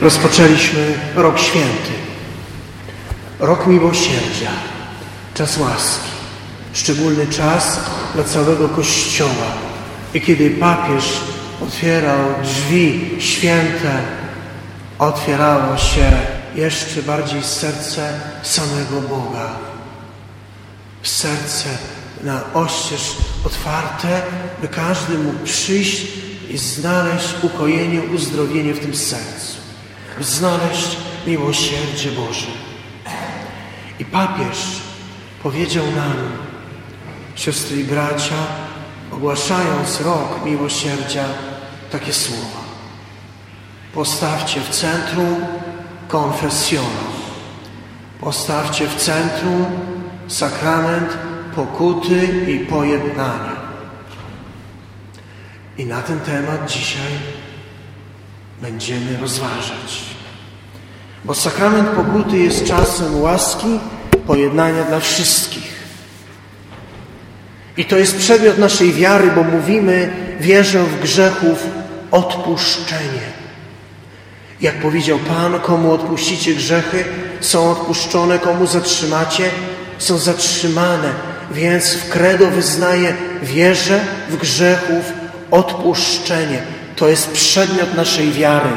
Rozpoczęliśmy rok święty, rok miłosierdzia, czas łaski, szczególny czas dla całego Kościoła. I kiedy papież otwierał drzwi święte, otwierało się jeszcze bardziej serce samego Boga. Serce na oścież otwarte, by każdy mógł przyjść i znaleźć ukojenie, uzdrowienie w tym sercu. Znaleźć miłosierdzie Boże. I papież powiedział nam, siostry i bracia, ogłaszając rok miłosierdzia, takie słowa. Postawcie w centrum konfesjonał. Postawcie w centrum sakrament pokuty i pojednania. I na ten temat dzisiaj będziemy rozważać. Bo sakrament pokuty jest czasem łaski, pojednania dla wszystkich. I to jest przedmiot naszej wiary, bo mówimy, wierzę w grzechów odpuszczenie. Jak powiedział Pan, komu odpuścicie grzechy, są odpuszczone, komu zatrzymacie, są zatrzymane. Więc w credo wyznaje wierzę w grzechów odpuszczenie. To jest przedmiot naszej wiary.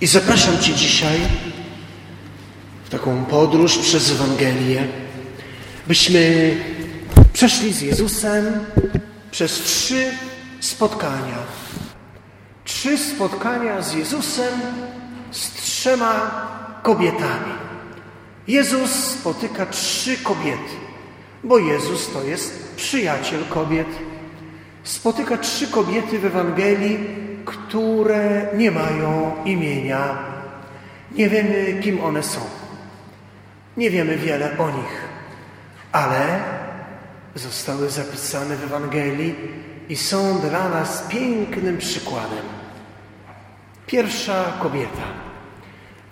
I zapraszam Cię dzisiaj w taką podróż przez Ewangelię, byśmy przeszli z Jezusem przez trzy spotkania. Trzy spotkania z Jezusem z trzema kobietami. Jezus spotyka trzy kobiety, bo Jezus to jest przyjaciel kobiet. Spotyka trzy kobiety w Ewangelii, które nie mają imienia. Nie wiemy, kim one są. Nie wiemy wiele o nich, ale zostały zapisane w Ewangelii i są dla nas pięknym przykładem. Pierwsza kobieta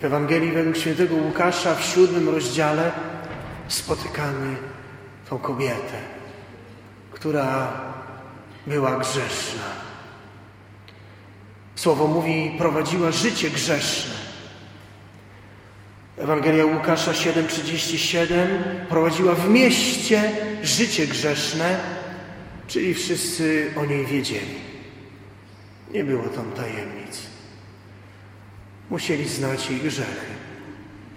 w Ewangelii według świętego Łukasza w siódmym rozdziale spotykamy tą kobietę, która była grzeszna. Słowo mówi, prowadziła życie grzeszne. Ewangelia Łukasza 7:37 prowadziła w mieście życie grzeszne, czyli wszyscy o niej wiedzieli. Nie było tam tajemnic. Musieli znać jej grzechy.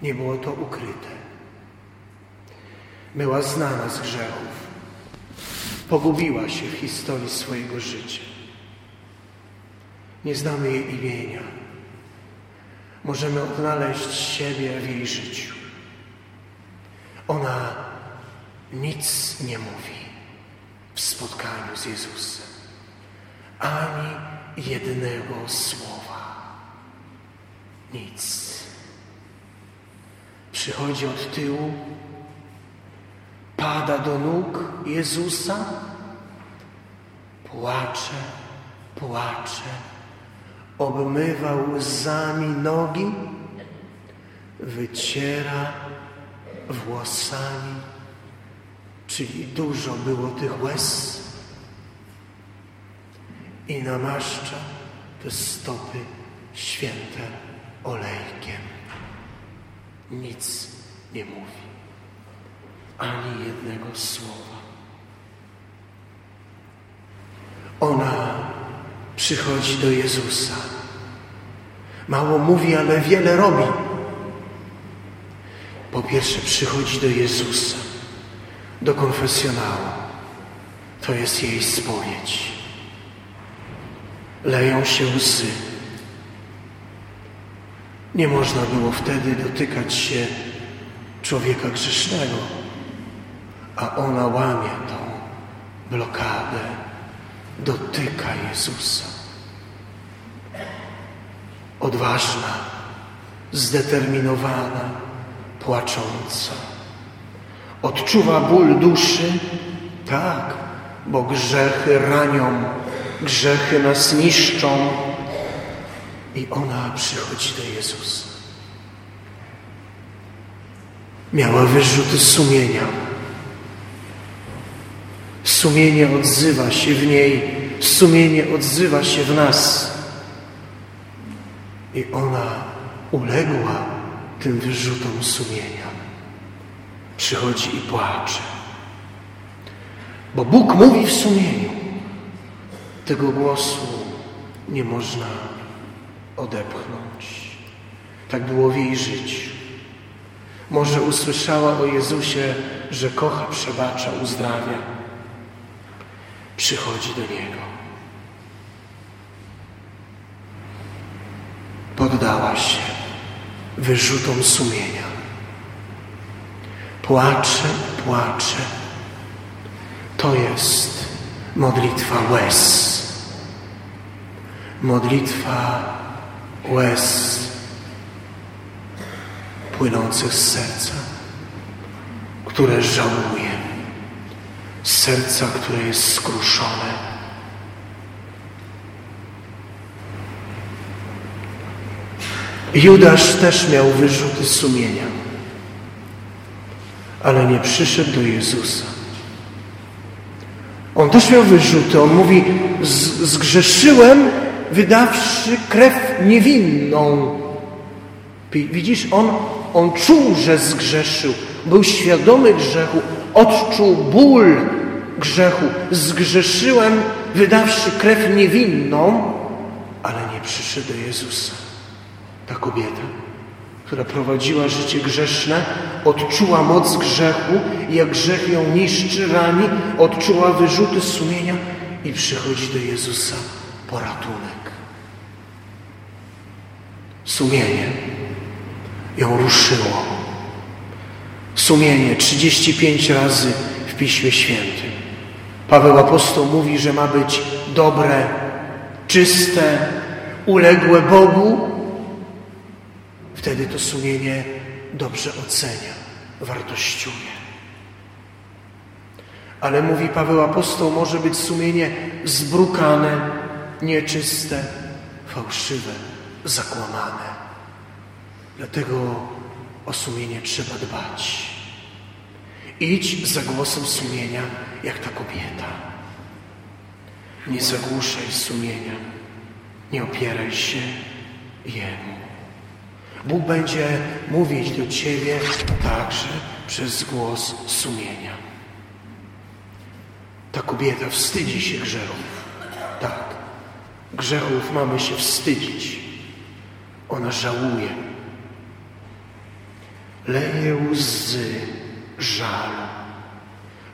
Nie było to ukryte. Była znana z grzechów. Pogubiła się w historii swojego życia. Nie znamy jej imienia. Możemy odnaleźć siebie w jej życiu. Ona nic nie mówi w spotkaniu z Jezusem. Ani jednego słowa. Nic. Przychodzi od tyłu, pada do nóg Jezusa, płacze, płacze, obmywa łzami nogi, wyciera włosami, czyli dużo było tych łez? I namaszcza te stopy święte olejkiem. Nic nie mówi. Ani jednego słowa. Ona przychodzi do Jezusa. Mało mówi, ale wiele robi. Po pierwsze, przychodzi do Jezusa, do konfesjonału. To jest jej spowiedź. Leją się łzy. Nie można było wtedy dotykać się człowieka grzesznego, a ona łamie tą blokadę, dotyka Jezusa. Odważna, zdeterminowana, płacząca. Odczuwa ból duszy, tak, bo grzechy ranią, grzechy nas niszczą, i ona przychodzi do Jezusa. Miała wyrzuty sumienia. Sumienie odzywa się w niej, sumienie odzywa się w nas. I ona uległa tym wyrzutom sumienia. Przychodzi i płacze. Bo Bóg mówi w sumieniu. Tego głosu nie można odepchnąć. Tak było w jej życiu. Może usłyszała o Jezusie, że kocha, przebacza, uzdrawia. Przychodzi do Niego. Poddała się wyrzutom sumienia. Płacze, płacze. To jest modlitwa łez. Modlitwa łez płynących z serca, które żałuje, serca, które jest skruszone. Judasz też miał wyrzuty sumienia, ale nie przyszedł do Jezusa. On też miał wyrzuty. On mówi, zgrzeszyłem, wydawszy krew niewinną. Widzisz, on, on czuł, że zgrzeszył, był świadomy grzechu, odczuł ból grzechu. Zgrzeszyłem, wydawszy krew niewinną, ale nie przyszedł do Jezusa. Ta kobieta, która prowadziła życie grzeszne, odczuła moc grzechu, jak grzech ją niszczy, rani, odczuła wyrzuty sumienia i przychodzi do Jezusa po ratunek. Sumienie ją ruszyło. Sumienie 35 razy w Piśmie Świętym. Paweł apostoł mówi, że ma być dobre, czyste, uległe Bogu. Wtedy to sumienie dobrze ocenia, wartościuje. Ale mówi Paweł apostoł, może być sumienie zbrukane, nieczyste, fałszywe, zakłamane. Dlatego o sumienie trzeba dbać. Idź za głosem sumienia, jak ta kobieta. Nie zagłuszaj sumienia, nie opieraj się Jemu. Bóg będzie mówić do Ciebie także przez głos sumienia. Ta kobieta wstydzi się grzechów. Tak, grzechów mamy się wstydzić. Ona żałuje leje łzy żalu,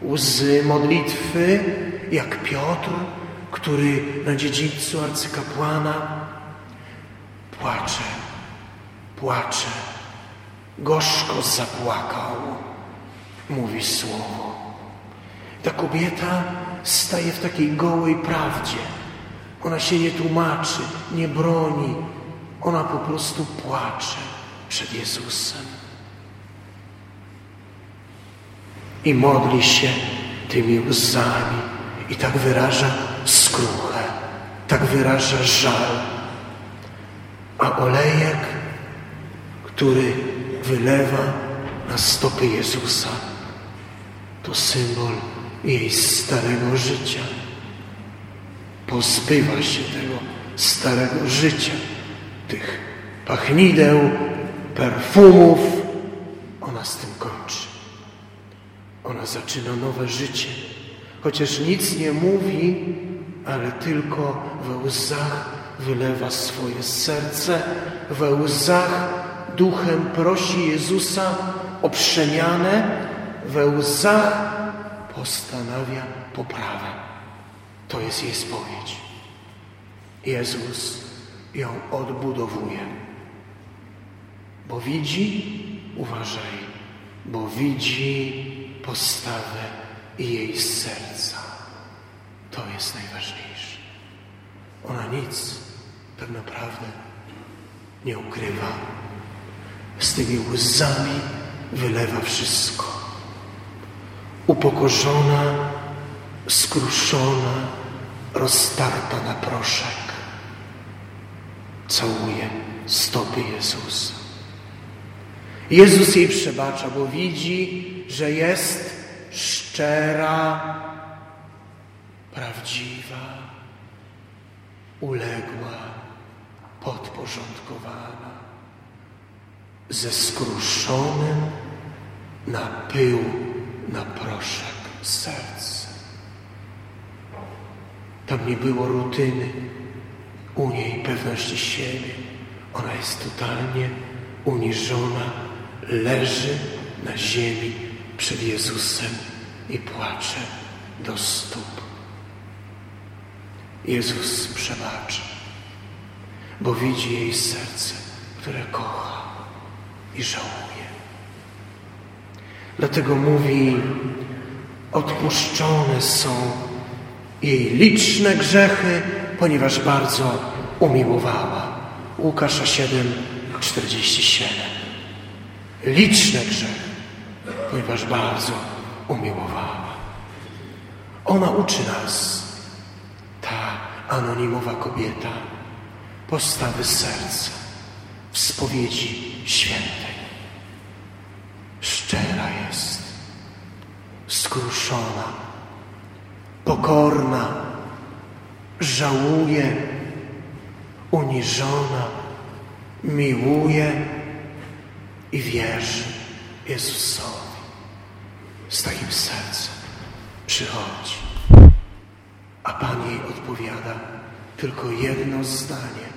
łzy modlitwy, jak Piotr, który na dziedzińcu arcykapłana płacze, płacze, gorzko zapłakał, mówi słowo. Ta kobieta staje w takiej gołej prawdzie. Ona się nie tłumaczy, nie broni. Ona po prostu płacze przed Jezusem. I modli się tymi łzami i tak wyraża skruchę, tak wyraża żal. A olejek, który wylewa na stopy Jezusa, to symbol jej starego życia. Pozbywa się tego starego życia, tych pachnideł, perfumów. Ona z tym kończy. Ona zaczyna nowe życie. Chociaż nic nie mówi, ale tylko we łzach wylewa swoje serce, we łzach duchem prosi Jezusa o przemianę, we łzach postanawia poprawę. To jest jej spowiedź. Jezus ją odbudowuje. Bo widzi, uważaj, bo widzi postawę i jej serca. To jest najważniejsze. Ona nic tak naprawdę nie ukrywa. Z tymi łzami wylewa wszystko. Upokorzona, skruszona, roztarta na proszek. Całuje stopy Jezusa. Jezus jej przebacza, bo widzi, że jest szczera, prawdziwa, uległa, podporządkowana, ze skruszonym na pył, na proszek serce. Tam nie było rutyny, u niej pewności siebie. Ona jest totalnie uniżona, leży na ziemi przed Jezusem i płacze do stóp. Jezus przebacza, bo widzi jej serce, które kocha i żałuje. Dlatego mówi, odpuszczone są jej liczne grzechy, ponieważ bardzo umiłowała. Łukasza 7, 47. Liczne grzechy, ponieważ bardzo umiłowała. Ona uczy nas, ta anonimowa kobieta, postawy serca w spowiedzi świętej. Szczera jest, skruszona, pokorna, żałuje, uniżona, miłuje i wierzy Jezusowi. Z takim sercem przychodzi. A Pan jej odpowiada tylko jedno zdanie.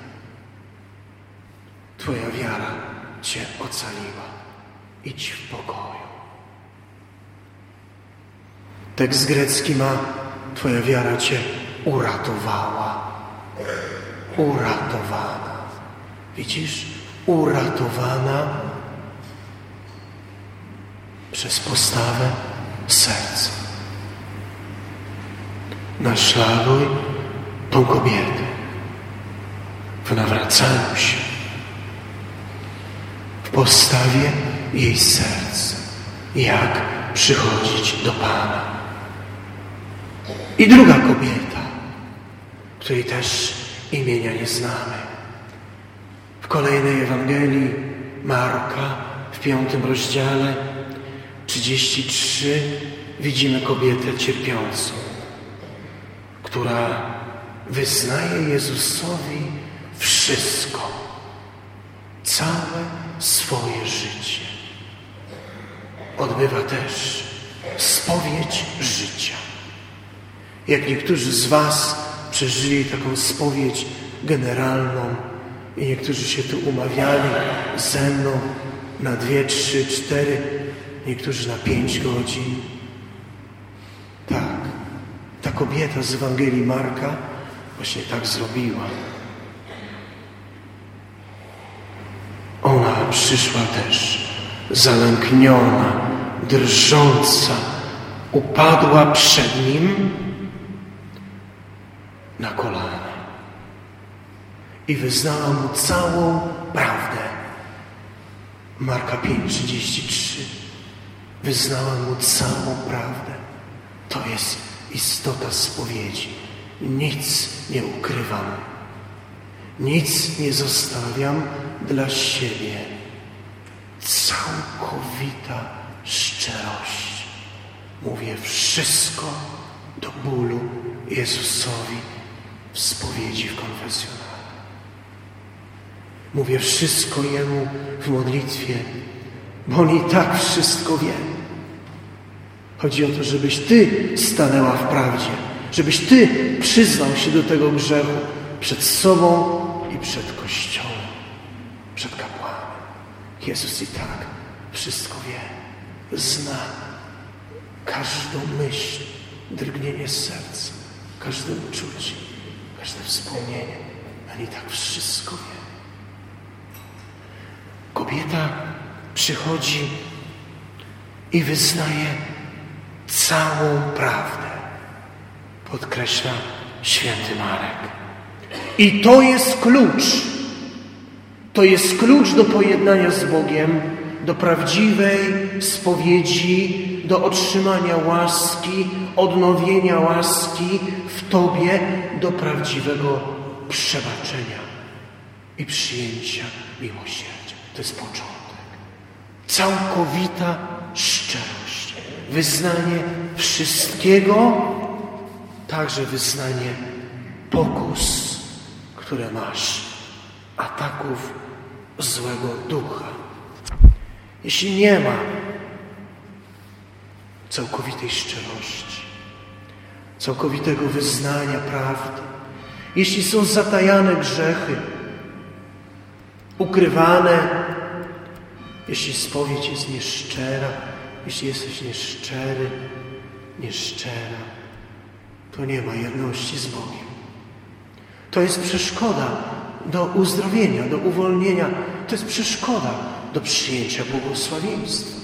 Twoja wiara Cię ocaliła. Idź w pokoju. Tekst grecki ma Twoja wiara Cię uratowała. Uratowana. Widzisz? Uratowana przez postawę serca. Naśladuj tą kobietę w nawracaniu się, w postawie jej serca, jak przychodzić do Pana. I druga kobieta, której też imienia nie znamy. W kolejnej Ewangelii Marka w piątym rozdziale 33 widzimy kobietę cierpiącą, która wyznaje Jezusowi wszystko, całe swoje życie. Odbywa też spowiedź życia. Jak niektórzy z Was przeżyli taką spowiedź generalną i niektórzy się tu umawiali ze mną na dwie, trzy, cztery, niektórzy na pięć godzin. Tak, ta kobieta z Ewangelii Marka właśnie tak zrobiła. Ona przyszła też zalękniona, drżąca, upadła przed nim na kolana i wyznała mu całą prawdę. Marka 5:33. Wyznała mu całą prawdę. To jest istota spowiedzi. Nic nie ukrywam. Nic nie zostawiam dla siebie. Całkowita szczerość. Mówię wszystko do bólu Jezusowi w spowiedzi, w konfesjonale. Mówię wszystko Jemu w modlitwie, bo On i tak wszystko wie. Chodzi o to, żebyś Ty stanęła w prawdzie, żebyś Ty przyznał się do tego grzechu przed sobą i przed Kościołem, przed kapłanem. Jezus i tak wszystko wie, zna każdą myśl, drgnienie serca, każde uczucie, każde wspomnienie. On i tak wszystko wie. Kobieta przychodzi i wyznaje całą prawdę. Podkreśla święty Marek. I to jest klucz. To jest klucz do pojednania z Bogiem, do prawdziwej spowiedzi, do otrzymania łaski, odnowienia łaski w Tobie, do prawdziwego przebaczenia i przyjęcia miłosierdzia. To jest początek. Całkowita szczerość. Wyznanie wszystkiego, także wyznanie pokus, które masz ataków złego ducha. Jeśli nie ma całkowitej szczerości, całkowitego wyznania prawdy, jeśli są zatajane grzechy, ukrywane, jeśli spowiedź jest nieszczera, jeśli jesteś nieszczery, nieszczera, to nie ma jedności z Bogiem. To jest przeszkoda do uzdrowienia, do uwolnienia. To jest przeszkoda do przyjęcia błogosławieństwa.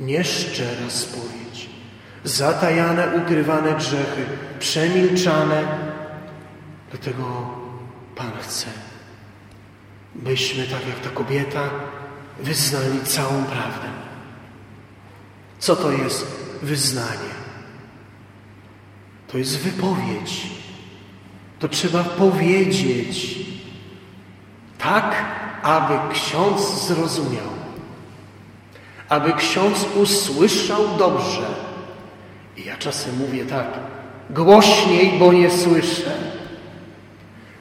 Nieszczera spowiedź, zatajane, ukrywane grzechy, przemilczane. Dlatego Pan chce, byśmy, tak jak ta kobieta, wyznali całą prawdę. Co to jest wyznanie? To jest wypowiedź. To trzeba powiedzieć tak, aby ksiądz zrozumiał, aby ksiądz usłyszał dobrze. I ja czasem mówię tak, głośniej, bo nie słyszę.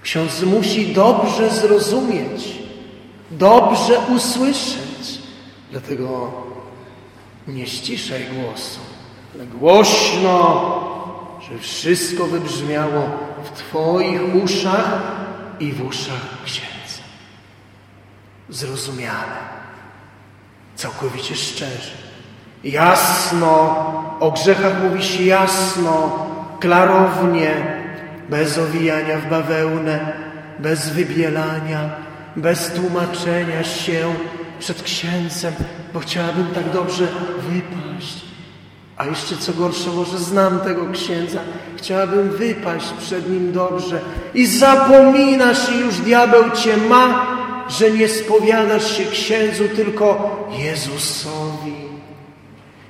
Ksiądz musi dobrze zrozumieć, dobrze usłyszeć. Dlatego nie ściszaj głosu, ale głośno, że wszystko wybrzmiało w Twoich uszach i w uszach księdza. Zrozumiale, całkowicie szczerze. Jasno, o grzechach mówi się jasno, klarownie, bez owijania w bawełnę, bez wybielania, bez tłumaczenia się przed księdzem, bo chciałabym tak dobrze wypaść. A jeszcze co gorsze, może znam tego księdza, chciałabym wypaść przed nim dobrze. I zapominasz i już diabeł cię ma, że nie spowiadasz się księdzu, tylko Jezusowi.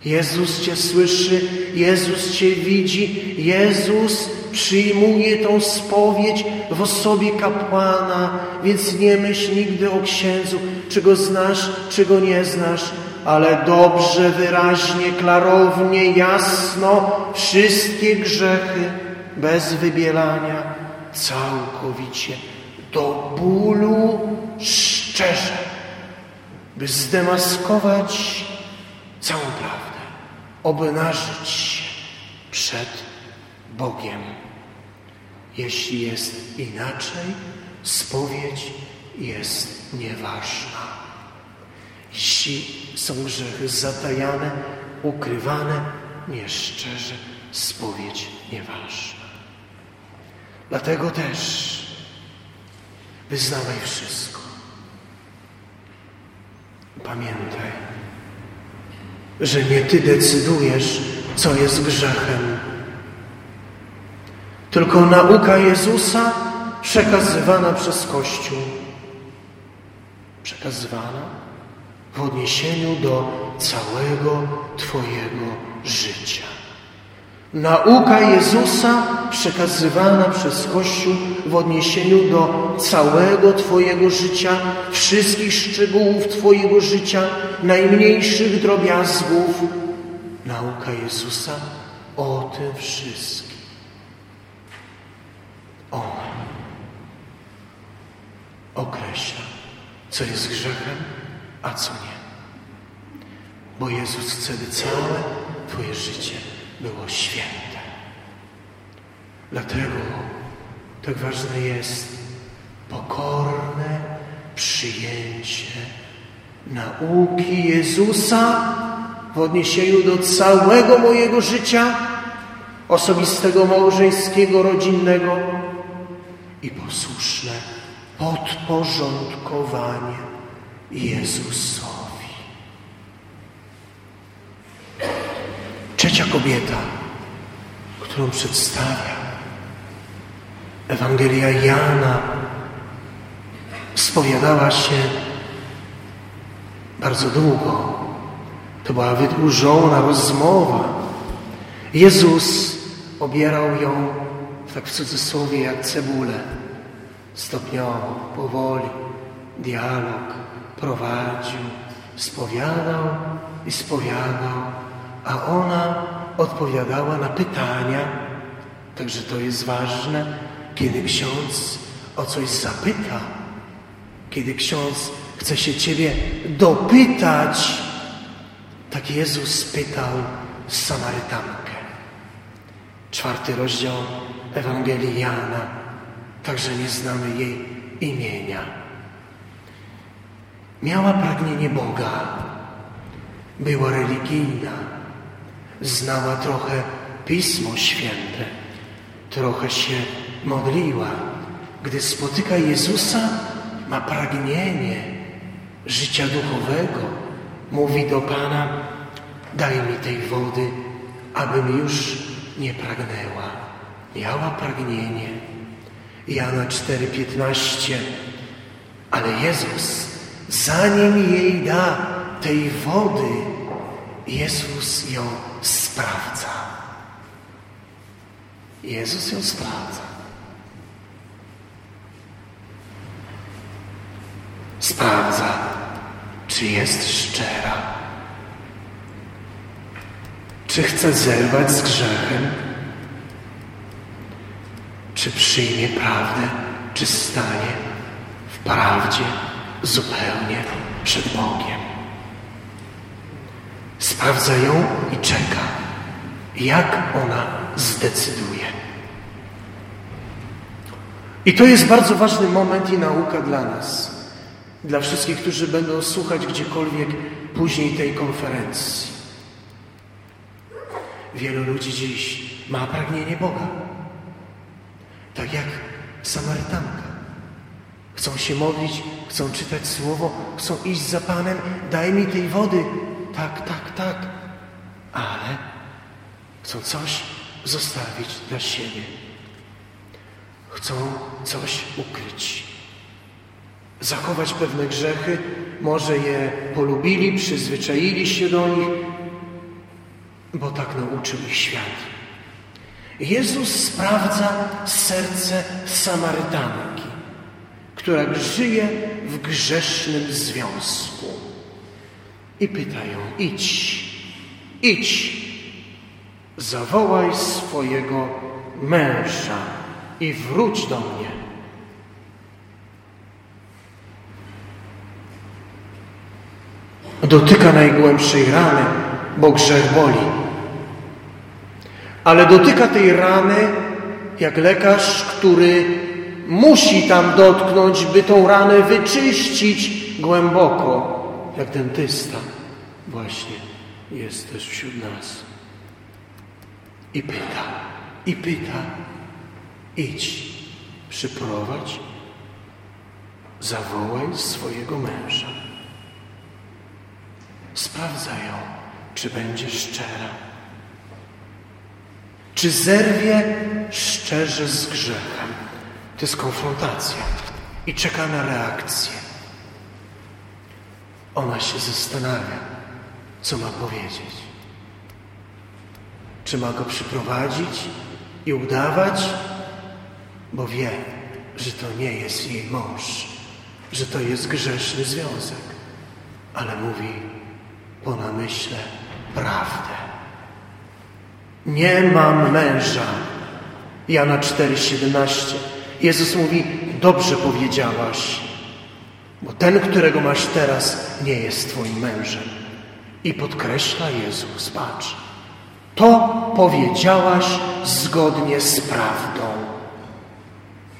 Jezus Cię słyszy, Jezus Cię widzi, Jezus przyjmuje tą spowiedź w osobie kapłana, więc nie myśl nigdy o księdzu, czy go znasz, czy go nie znasz, ale dobrze, wyraźnie, klarownie, jasno wszystkie grzechy bez wybielania, całkowicie do bólu szczerze, by zdemaskować całą prawdę, obnażyć się przed Bogiem. Jeśli jest inaczej, spowiedź jest nieważna. Jeśli są grzechy zatajane, ukrywane, nieszczerze, spowiedź nieważna. Dlatego też wyznawaj wszystko. Pamiętaj, że nie Ty decydujesz, co jest grzechem. Tylko nauka Jezusa przekazywana przez Kościół. Przekazywana w odniesieniu do całego Twojego życia. Nauka Jezusa przekazywana przez Kościół w odniesieniu do całego Twojego życia, wszystkich szczegółów Twojego życia, najmniejszych drobiazgów. Nauka Jezusa o tym wszystkim. On określa, co jest grzechem, a co nie. Bo Jezus chce, by całe Twoje życie było święte. Dlatego tak ważne jest pokorne przyjęcie nauki Jezusa w odniesieniu do całego mojego życia, osobistego, małżeńskiego, rodzinnego i posłuszne podporządkowanie Jezusowi. Trzecia kobieta, którą przedstawia Ewangelia Jana, spowiadała się bardzo długo. To była wydłużona rozmowa. Jezus obierał ją, tak w cudzysłowie, jak cebulę. Stopniowo, powoli, dialog prowadził, spowiadał i spowiadał, a ona odpowiadała na pytania. Także to jest ważne, kiedy ksiądz o coś zapyta, kiedy ksiądz chce się Ciebie dopytać, tak Jezus pytał Samarytankę. Czwarty rozdział Ewangelii Jana, także nie znamy jej imienia. Miała pragnienie Boga, była religijna, znała trochę Pismo Święte, trochę się modliła. Gdy spotyka Jezusa, ma pragnienie życia duchowego. Mówi do Pana, daj mi tej wody, abym już nie pragnęła. Miała pragnienie. Jana 4,15 Ale Jezus, zanim jej da tej wody, Jezus ją sprawdza. Jezus ją sprawdza. Sprawdza, czy jest szczera. Czy chce zerwać z grzechem? Czy przyjmie prawdę? Czy stanie w prawdzie zupełnie przed Bogiem? Sprawdza ją i czeka, jak ona zdecyduje. I to jest bardzo ważny moment i nauka dla nas, dla wszystkich, którzy będą słuchać gdziekolwiek później tej konferencji. Wielu ludzi dziś ma pragnienie Boga, tak jak Samarytanka. Chcą się modlić, chcą czytać Słowo, chcą iść za Panem, daj mi tej wody. Tak, tak, tak. Ale chcą coś zostawić dla siebie. Chcą coś ukryć. Zachować pewne grzechy, może je polubili, przyzwyczaili się do nich, bo tak nauczył ich świat. Jezus sprawdza serce Samarytanki, która żyje w grzesznym związku. I pyta ją, idź, idź, zawołaj swojego męża i wróć do mnie. Dotyka najgłębszej rany, bo grzech boli. Ale dotyka tej rany jak lekarz, który musi tam dotknąć, by tą ranę wyczyścić głęboko, jak dentysta właśnie jest też wśród nas. I pyta, i pyta, idź, przyprowadź, zawołaj swojego męża. Sprawdzają, czy będzie szczera. Czy zerwie szczerze z grzechem? To jest konfrontacja i czeka na reakcję. Ona się zastanawia, co ma powiedzieć. Czy ma go przyprowadzić i udawać, bo wie, że to nie jest jej mąż, że to jest grzeszny związek, ale mówi po namyśle prawdę. Nie mam męża. Jana 4,17. Jezus mówi, dobrze powiedziałaś, bo ten, którego masz teraz, nie jest Twoim mężem. I podkreśla Jezus, patrz, to powiedziałaś zgodnie z prawdą.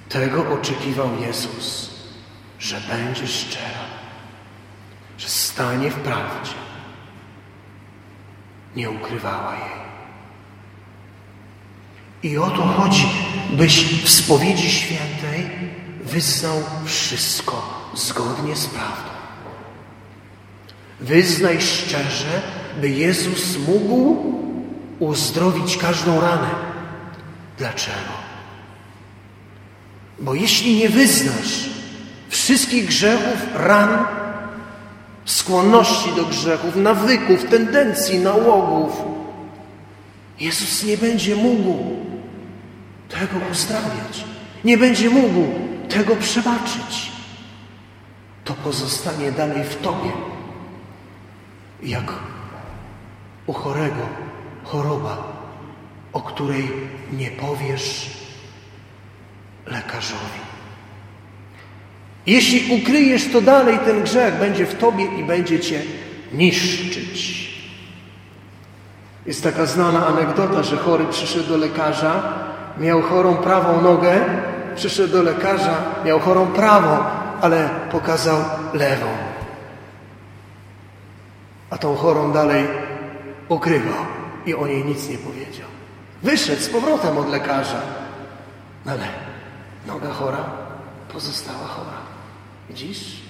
Tego oczekiwał Jezus, że będzie szczera, że stanie w prawdzie. Nie ukrywała jej. I o to chodzi, byś w spowiedzi świętej wyznał wszystko zgodnie z prawdą. Wyznaj szczerze, by Jezus mógł uzdrowić każdą ranę. Dlaczego? Bo jeśli nie wyznasz wszystkich grzechów, ran, skłonności do grzechów, nawyków, tendencji, nałogów, Jezus nie będzie mógł tego uzdrawiać. Nie będzie mógł tego przebaczyć. To pozostanie dalej w Tobie. Jak u chorego choroba, o której nie powiesz lekarzowi. Jeśli ukryjesz, to dalej ten grzech będzie w tobie i będzie cię niszczyć. Jest taka znana anegdota, że chory przyszedł do lekarza, miał chorą prawą nogę, przyszedł do lekarza, miał chorą prawą, ale pokazał lewą. A tą chorą dalej ukrywał i o niej nic nie powiedział. Wyszedł z powrotem od lekarza, ale noga chora pozostała chora. Widzisz?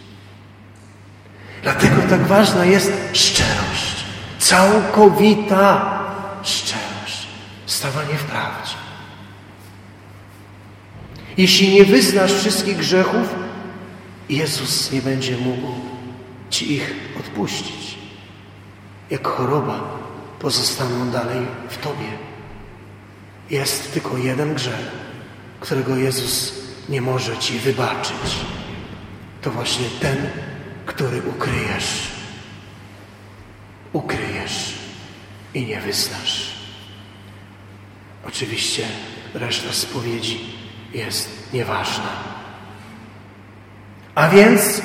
Dlatego tak ważna jest szczerość. Całkowita szczerość. Stawanie w prawdzie. Jeśli nie wyznasz wszystkich grzechów, Jezus nie będzie mógł Ci ich odpuścić. Jak choroba pozostaną dalej w Tobie. Jest tylko jeden grzech, którego Jezus nie może Ci wybaczyć. To właśnie ten, który ukryjesz. Ukryjesz i nie wyznasz. Oczywiście reszta spowiedzi jest nieważna. A więc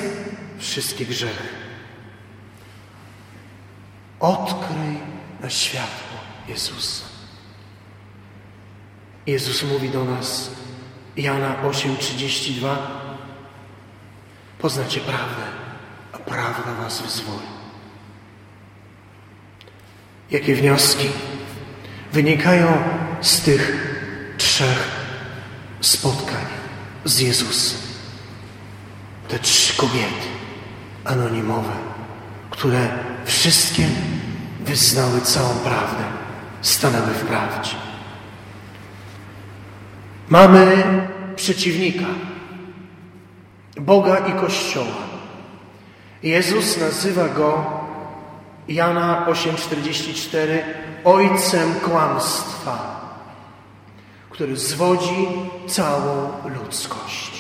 wszystkie grzechy. Odkryj na światło Jezusa. Jezus mówi do nas, Jana 8:32 Poznacie prawdę, a prawda was wyzwoli. Jakie wnioski wynikają z tych trzech spotkań z Jezusem? Te trzy kobiety anonimowe, które wszystkie wyznały całą prawdę, stanęły w prawdzie. Mamy przeciwnika, Boga i Kościoła. Jezus nazywa go, Jana 8,44, ojcem kłamstwa, który zwodzi całą ludzkość.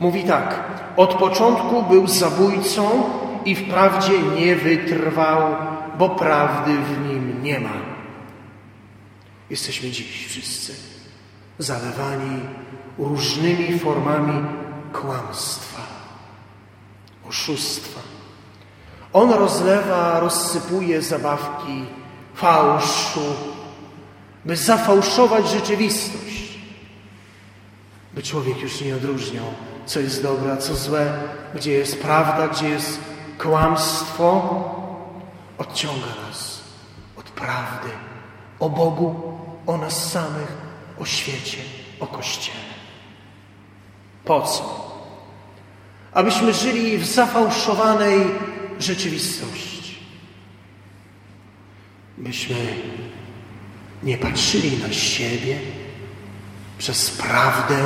Mówi tak, od początku był zabójcą i wprawdzie nie wytrwał, bo prawdy w nim nie ma. Jesteśmy dziś wszyscy zalewani różnymi formami kłamstwa, oszustwa. On rozlewa, rozsypuje zabawki fałszu, by zafałszować rzeczywistość, by człowiek już nie odróżniał, co jest dobre, a co złe, gdzie jest prawda, gdzie jest kłamstwo. Odciąga nas od prawdy o Bogu, o nas samych, o świecie, o Kościele. Po co? Abyśmy żyli w zafałszowanej rzeczywistości. Byśmy nie patrzyli na siebie przez prawdę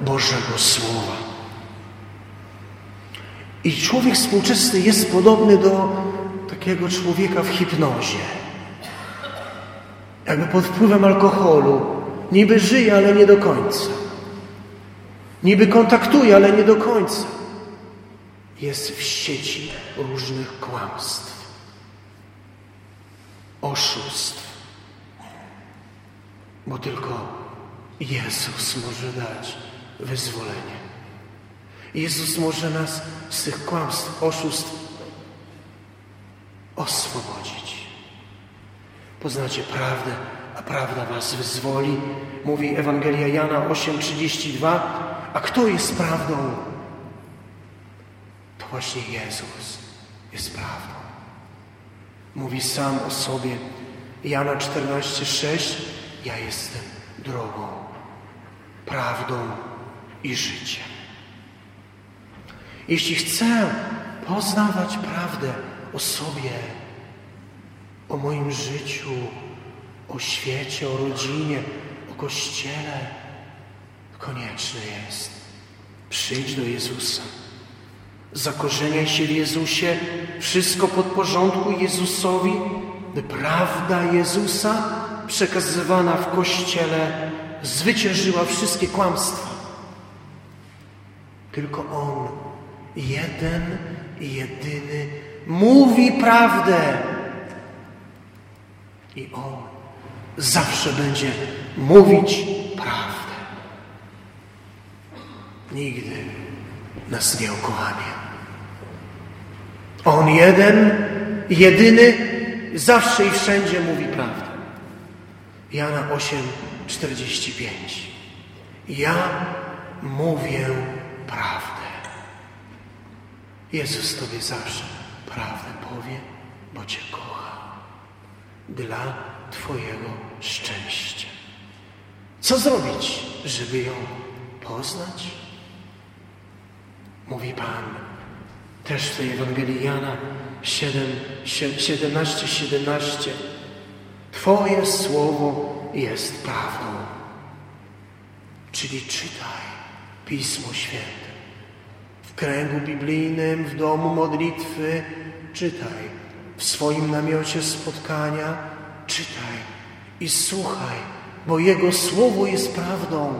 Bożego Słowa. I człowiek współczesny jest podobny do takiego człowieka w hipnozie. Jakby pod wpływem alkoholu. Niby żyje, ale nie do końca. Niby kontaktuje, ale nie do końca. Jest w sieci różnych kłamstw, oszustw. Bo tylko Jezus może dać wyzwolenie. Jezus może nas z tych kłamstw, oszustw oswobodzić. Poznacie prawdę, a prawda was wyzwoli, mówi Ewangelia Jana 8:32. A kto jest prawdą? To właśnie Jezus jest prawdą. Mówi sam o sobie Jana 14:6. Ja jestem drogą, prawdą i życiem. Jeśli chcę poznawać prawdę o sobie, o moim życiu, o świecie, o rodzinie, o Kościele, konieczne jest przyjdź do Jezusa. Zakorzeniaj się w Jezusie, wszystko podporządkuj Jezusowi, by prawda Jezusa przekazywana w Kościele zwyciężyła wszystkie kłamstwa. Tylko On, jeden i jedyny, mówi prawdę. I On zawsze będzie mówić prawdę. Nigdy nas nie okłamie. On jeden, jedyny, zawsze i wszędzie mówi prawdę. Jana 8, 45. Ja mówię prawdę. Jezus Tobie zawsze prawdę powie, bo Cię kocha. Dla Twojego szczęścia. Co zrobić, żeby ją poznać? Mówi Pan też w tej Ewangelii Jana 7, 17, 17. Twoje słowo jest prawdą. Czyli czytaj Pismo Święte. W kręgu biblijnym, w domu modlitwy czytaj. W swoim namiocie spotkania czytaj i słuchaj, bo Jego słowo jest prawdą.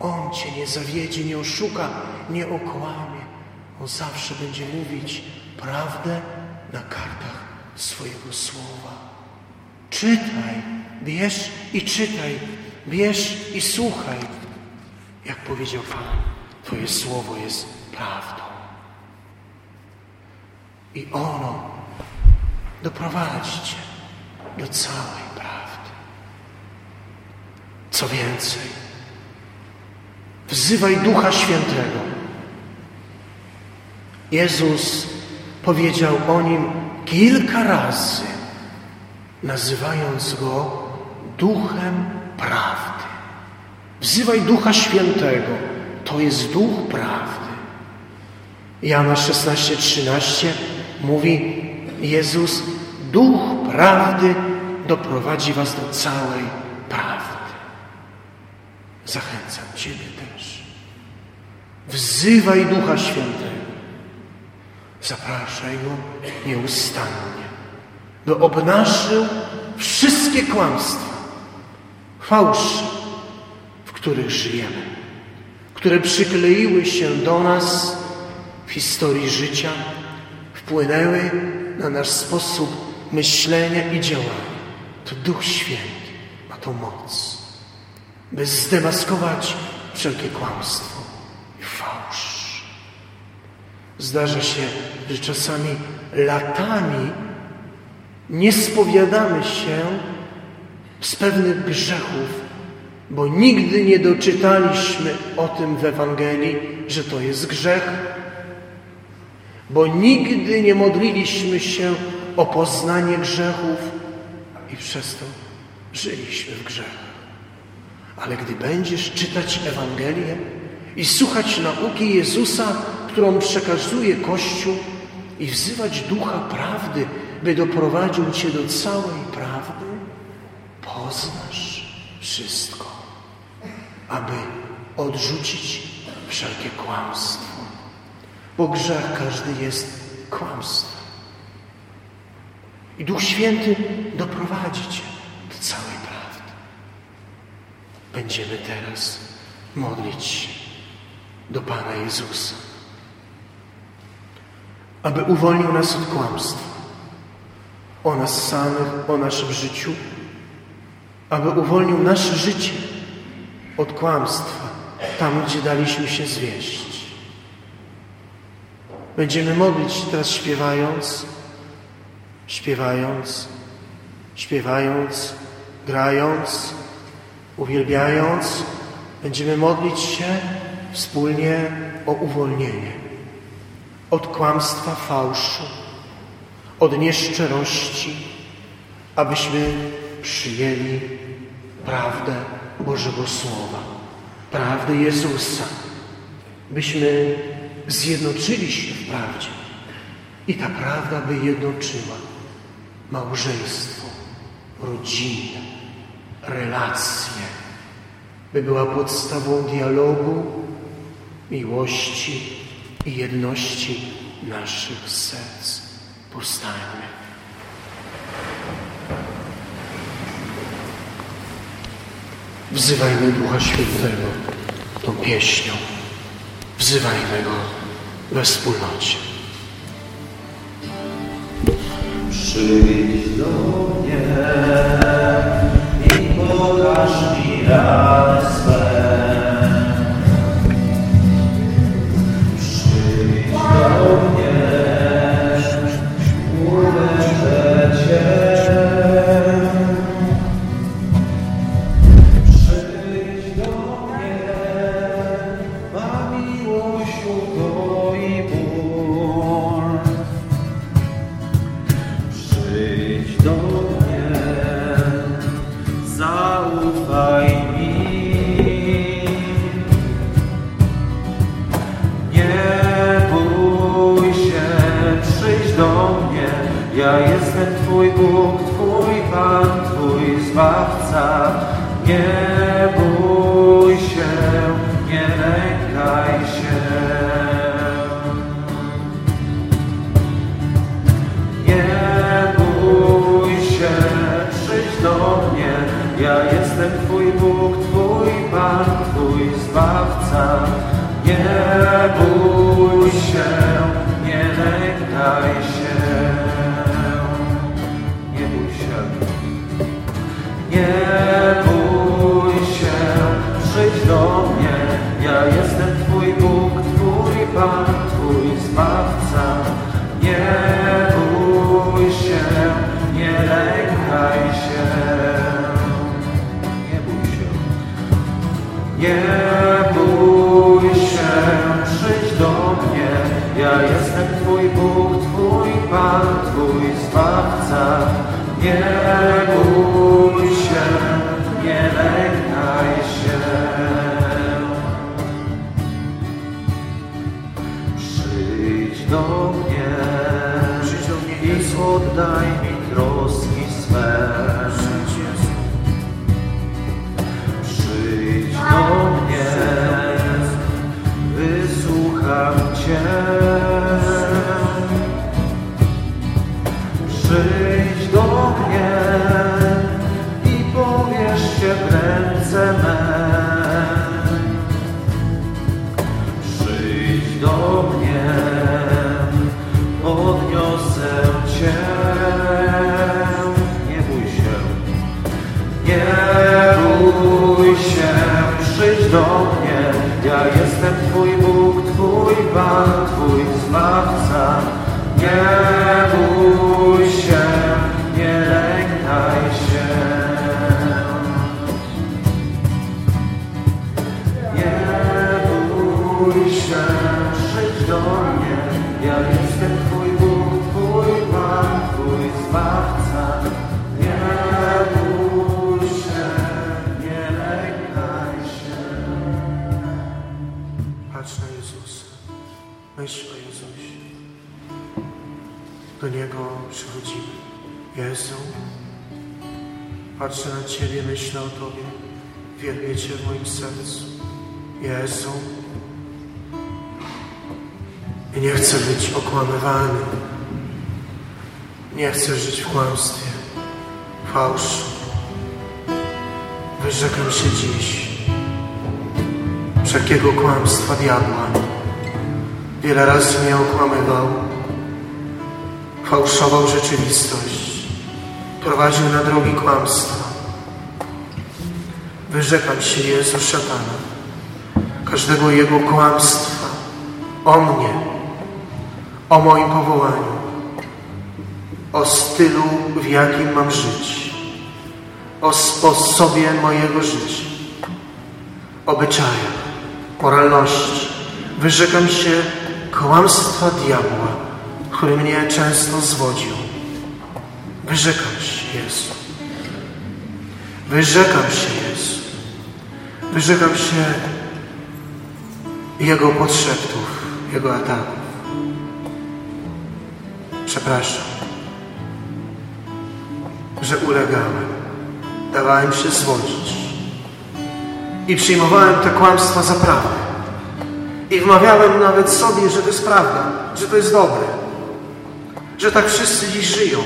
On Cię nie zawiedzie, nie oszuka, nie okłamie. On zawsze będzie mówić prawdę na kartach swojego słowa. Czytaj, bierz i czytaj, bierz i słuchaj. Jak powiedział Pan, Twoje słowo jest prawdą. I ono doprowadzi Cię do całej prawdy. Co więcej, wzywaj Ducha Świętego. Jezus powiedział o nim kilka razy, nazywając go Duchem Prawdy. Wzywaj Ducha Świętego. To jest Duch Prawdy. Jana 16:13 mówi Jezus, Duch Prawdy doprowadzi was do całej prawdy. Zachęcam Ciebie też. Wzywaj Ducha Świętego. Zapraszaj Go nieustannie, by obnażył wszystkie kłamstwa, fałsze, w których żyjemy, które przykleiły się do nas w historii życia, wpłynęły na nasz sposób myślenia i działania. To Duch Święty ma tą moc, by zdemaskować wszelkie kłamstwo i fałsz. Zdarza się, że czasami latami nie spowiadamy się z pewnych grzechów, bo nigdy nie doczytaliśmy o tym w Ewangelii, że to jest grzech, bo nigdy nie modliliśmy się o poznanie grzechów i przez to żyliśmy w grzechach. Ale gdy będziesz czytać Ewangelię i słuchać nauki Jezusa, którą przekazuje Kościół i wzywać Ducha Prawdy, by doprowadził Cię do całej prawdy, poznasz wszystko, aby odrzucić wszelkie kłamstwo. Bo grzech każdy jest kłamstwem. I Duch Święty doprowadzi Cię do całej prawdy. Będziemy teraz modlić się do Pana Jezusa, aby uwolnił nas od kłamstwa, o nas samych, o naszym życiu, aby uwolnił nasze życie od kłamstwa, tam gdzie daliśmy się zwieść. Będziemy modlić teraz śpiewając, śpiewając, śpiewając, grając, uwielbiając. Będziemy modlić się wspólnie o uwolnienie od kłamstwa fałszu, od nieszczerości, abyśmy przyjęli prawdę Bożego Słowa, prawdę Jezusa, byśmy zjednoczyli się w prawdzie i ta prawda by jednoczyła małżeństwo, rodzinę, relacje, by była podstawą dialogu, miłości i jedności naszych serc. Powstańmy. Wzywajmy Ducha Świętego tą pieśnią. Wzywajmy Go we wspólnocie. Przyjdź do mnie i pokaż mi rany Nie bój się, nie lękaj się. Nie bój się, przyjdź do mnie. Ja jestem Twój Bóg, Twój Pan, Twój Zbawca. Nie bój się, Zbawca. Nie bój się, nie lękaj się. Przyjdź do mnie Przyjdź do mnie, i oddaj Pan, Twój Zbawca. Nie patrzę na Ciebie, myślę o Tobie. Wielbię Cię w moim sercu. Jezu. I nie chcę być okłamywany. Nie chcę żyć w kłamstwie, fałszu. Wyrzekam się dziś wszelkiego kłamstwa diabła. Wiele razy mnie okłamywał, fałszował rzeczywistość, prowadził na drogi kłamstwa. Wyrzekam się Jezu szatana, każdego jego kłamstwa o mnie, o moim powołaniu, o stylu, w jakim mam żyć, o sposobie mojego życia, obyczajach, moralności. Wyrzekam się kłamstwa diabła, który mnie często zwodził. Wyrzekam się, Jezu. Wyrzekam się, Jezu. Wyrzekam się Jego podszeptów, Jego ataków. Przepraszam, że ulegałem, dawałem się zwodzić i przyjmowałem te kłamstwa za prawdę. I wmawiałem nawet sobie, że to jest prawda, że to jest dobre, że tak wszyscy dziś żyją,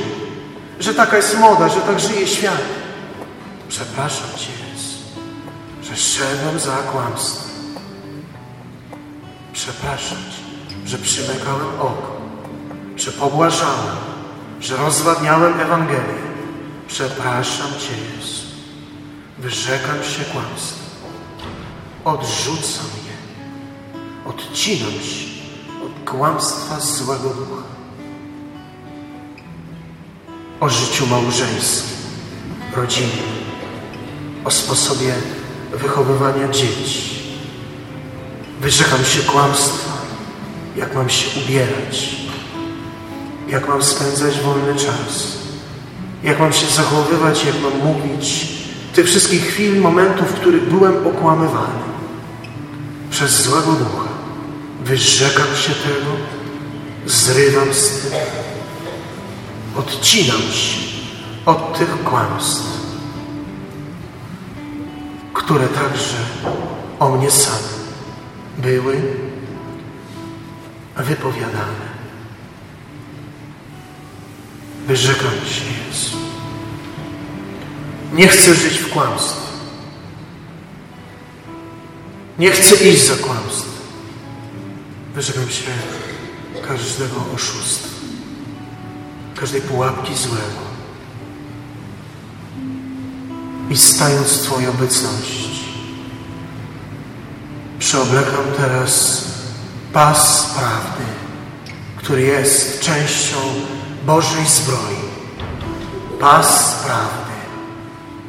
że taka jest moda, że tak żyje świat. Przepraszam Cię, że szedłem za kłamstwem. Przepraszam Cię, że przymykałem oko, że pobłażałem, że rozwadniałem Ewangelię. Przepraszam Cię, Jezu. Wyrzekam się kłamstwa. Odrzucam je. Odcinam się od kłamstwa złego ducha. O życiu małżeńskim, rodzinnym, o sposobie wychowywania dzieci. Wyrzekam się kłamstwa, jak mam się ubierać, jak mam spędzać wolny czas, jak mam się zachowywać, jak mam mówić, tych wszystkich chwil, momentów, w których byłem okłamywany przez złego ducha. Wyrzekam się tego, zrywam z tym odcinam się od tych kłamstw, które także o mnie sam były wypowiadane. Wyrzekam się, Jezu. Nie chcę żyć w kłamstwie. Nie chcę iść za kłamstwem. Wyrzekam się każdego oszustwa, każdej pułapki złego. I stając w Twojej obecności, przeoblekam teraz pas prawdy, który jest częścią Bożej zbroi. Pas prawdy,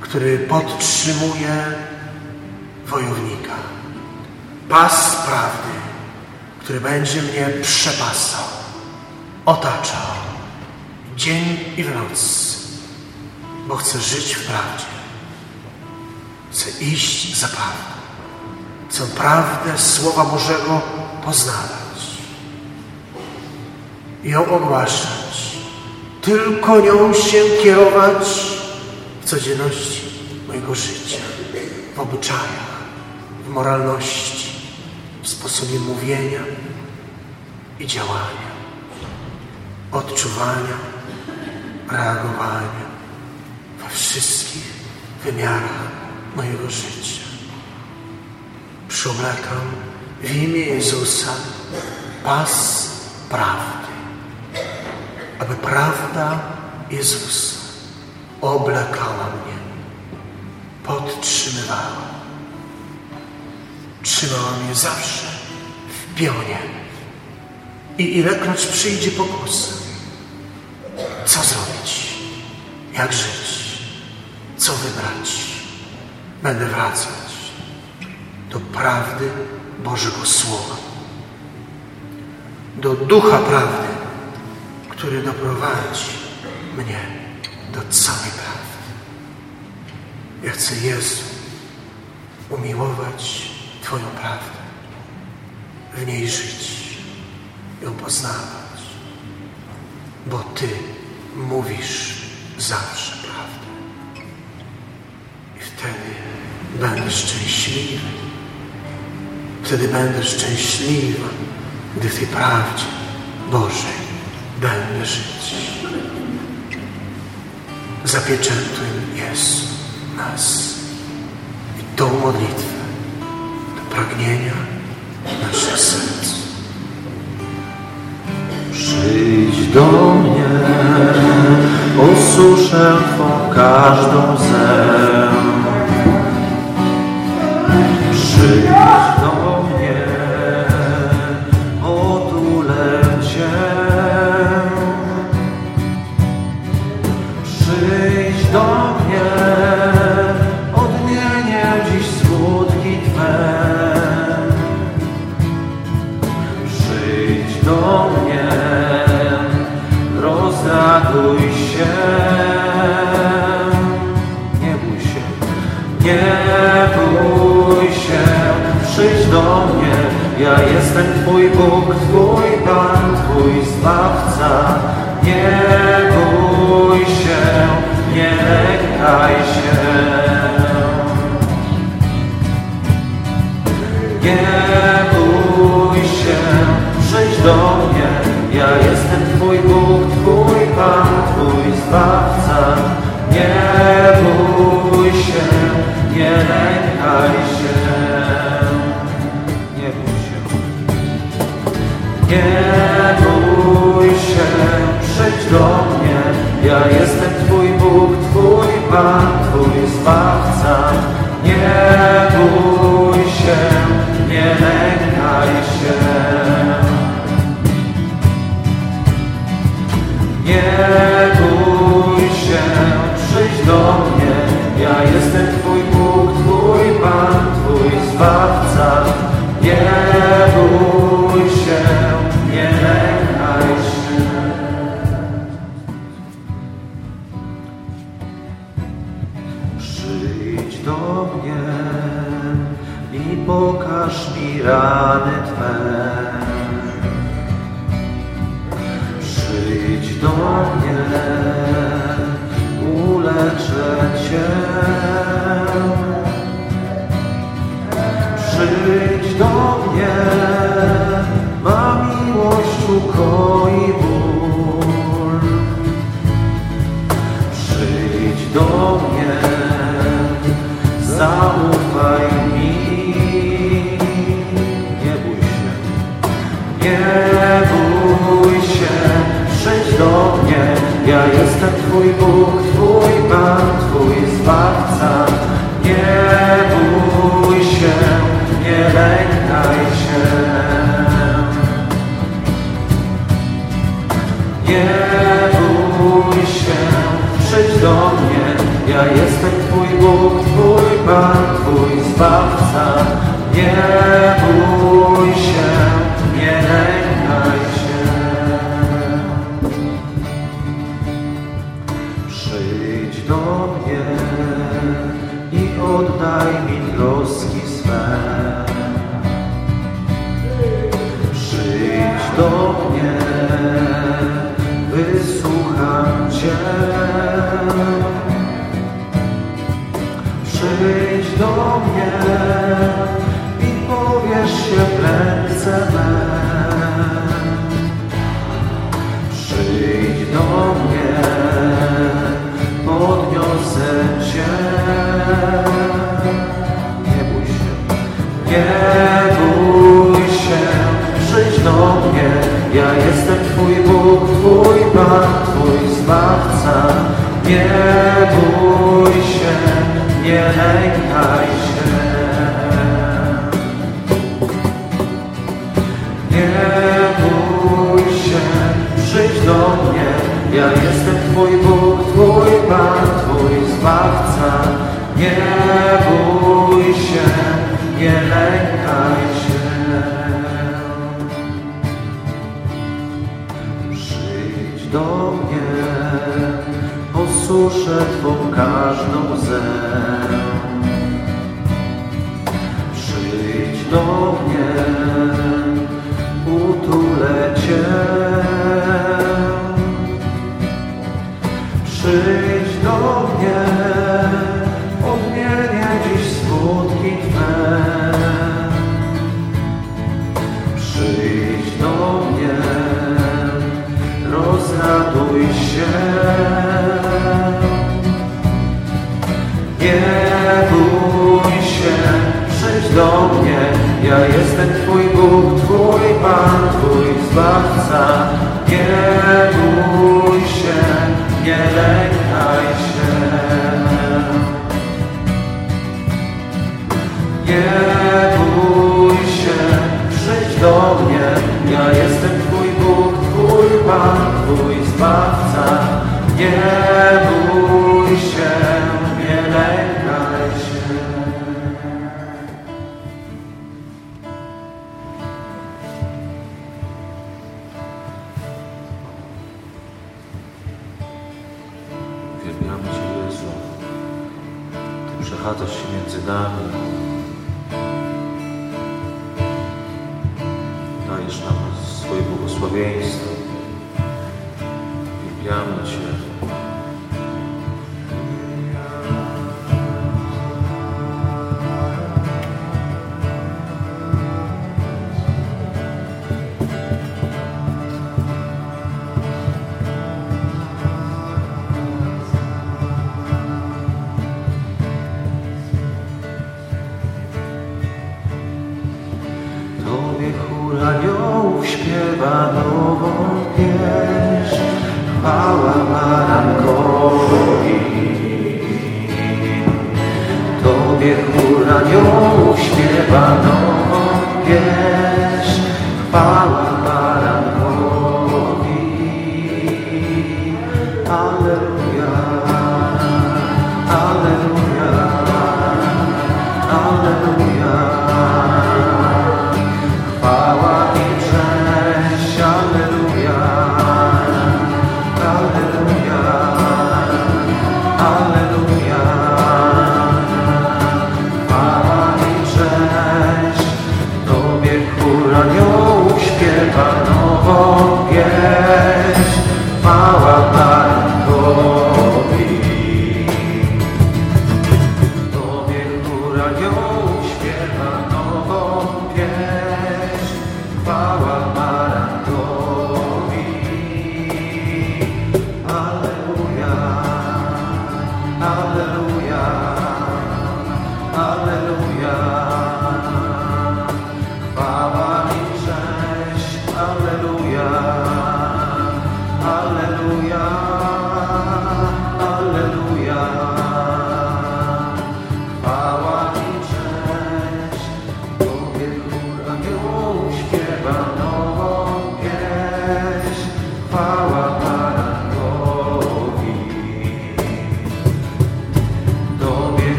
który podtrzymuje wojownika. Pas prawdy, który będzie mnie przepasał, otaczał dzień i w noc, bo chcę żyć w prawdzie. Chcę iść za prawdą. Chcę prawdę Słowa Bożego poznawać i ją ogłaszać. Tylko nią się kierować w codzienności mojego życia, w obyczajach, w moralności, w sposobie mówienia i działania, odczuwania, reagowania we wszystkich wymiarach mojego życia. Przyoblekam w imię Jezusa pas prawdy, aby prawda Jezusa oblekała mnie, podtrzymywała, trzymała mnie zawsze w pionie. I ilekroć przyjdzie pokusa, co zrobić, jak żyć, co wybrać, będę wracać do prawdy Bożego Słowa, do ducha prawdy, który doprowadzi mnie do całej prawdy. Ja chcę Jezu umiłować Twoją prawdę, w niej żyć, ją poznawać, bo Ty mówisz zawsze prawdę. I wtedy będę szczęśliwy. Wtedy będę szczęśliwa, gdy w tej prawdzie Bożej będę żyć. Zapieczętuj Jezu nas i tą modlitwę do pragnienia naszych serc. Przyjdź do mnie, osuszę Twą każdą zę. Przyjdź Bóg, Twój Pan, Twój Zbawca. Nie bój się, nie lękaj się. Nie bój się, przyjdź do mnie. Ja jestem bój się. Nie bój się, przyjdź do mnie. Ja jestem Twój Bóg, Twój Pan, Twój Zbawca. Nie bój się, nie lękaj się. Nie bój się, przyjdź do mnie. Ja jestem Twój Bóg, Twój Pan, Twój Zbawca, nie bój.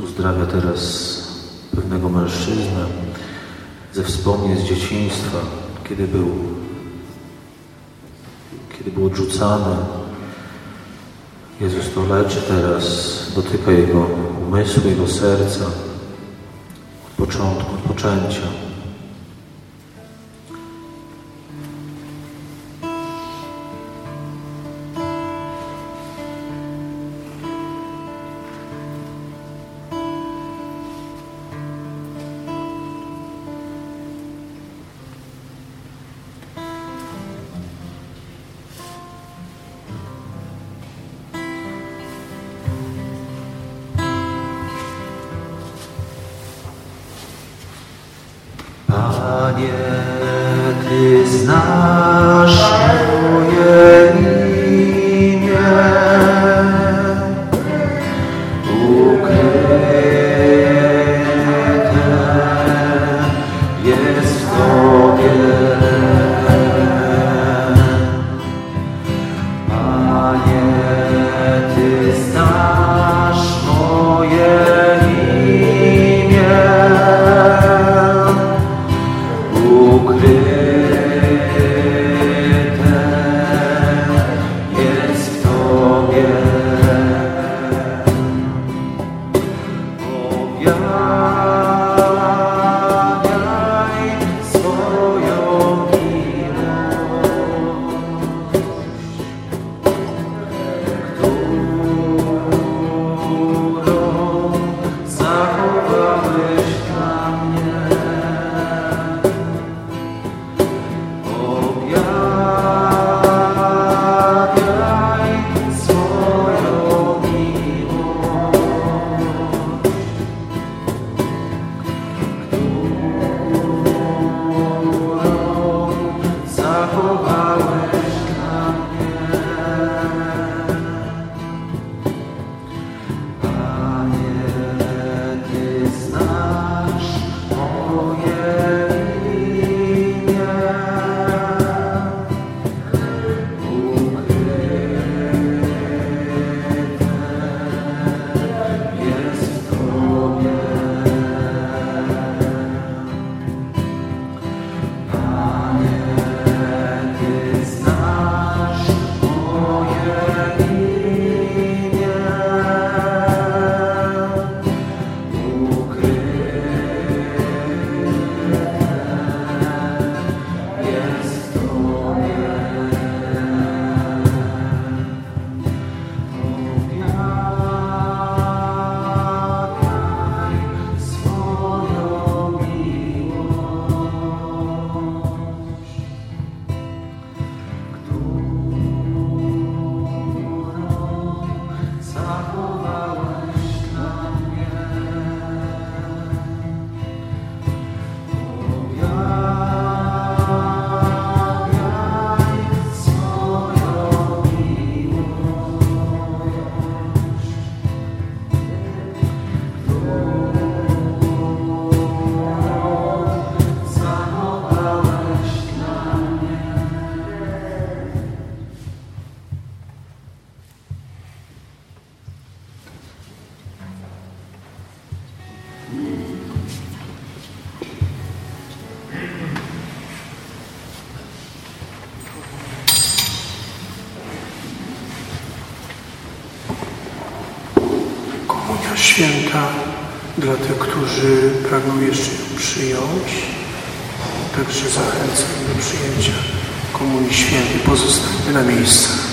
uzdrawia teraz pewnego mężczyznę ze wspomnień z dzieciństwa, kiedy był, kiedy był odrzucany. Jezus to leczy teraz, dotyka jego umysłu, jego serca od początku, od poczęcia. święta dla tych, którzy pragną jeszcze ją przyjąć. Także zachęcam do przyjęcia Komunii Świętej. Pozostańmy na miejscach.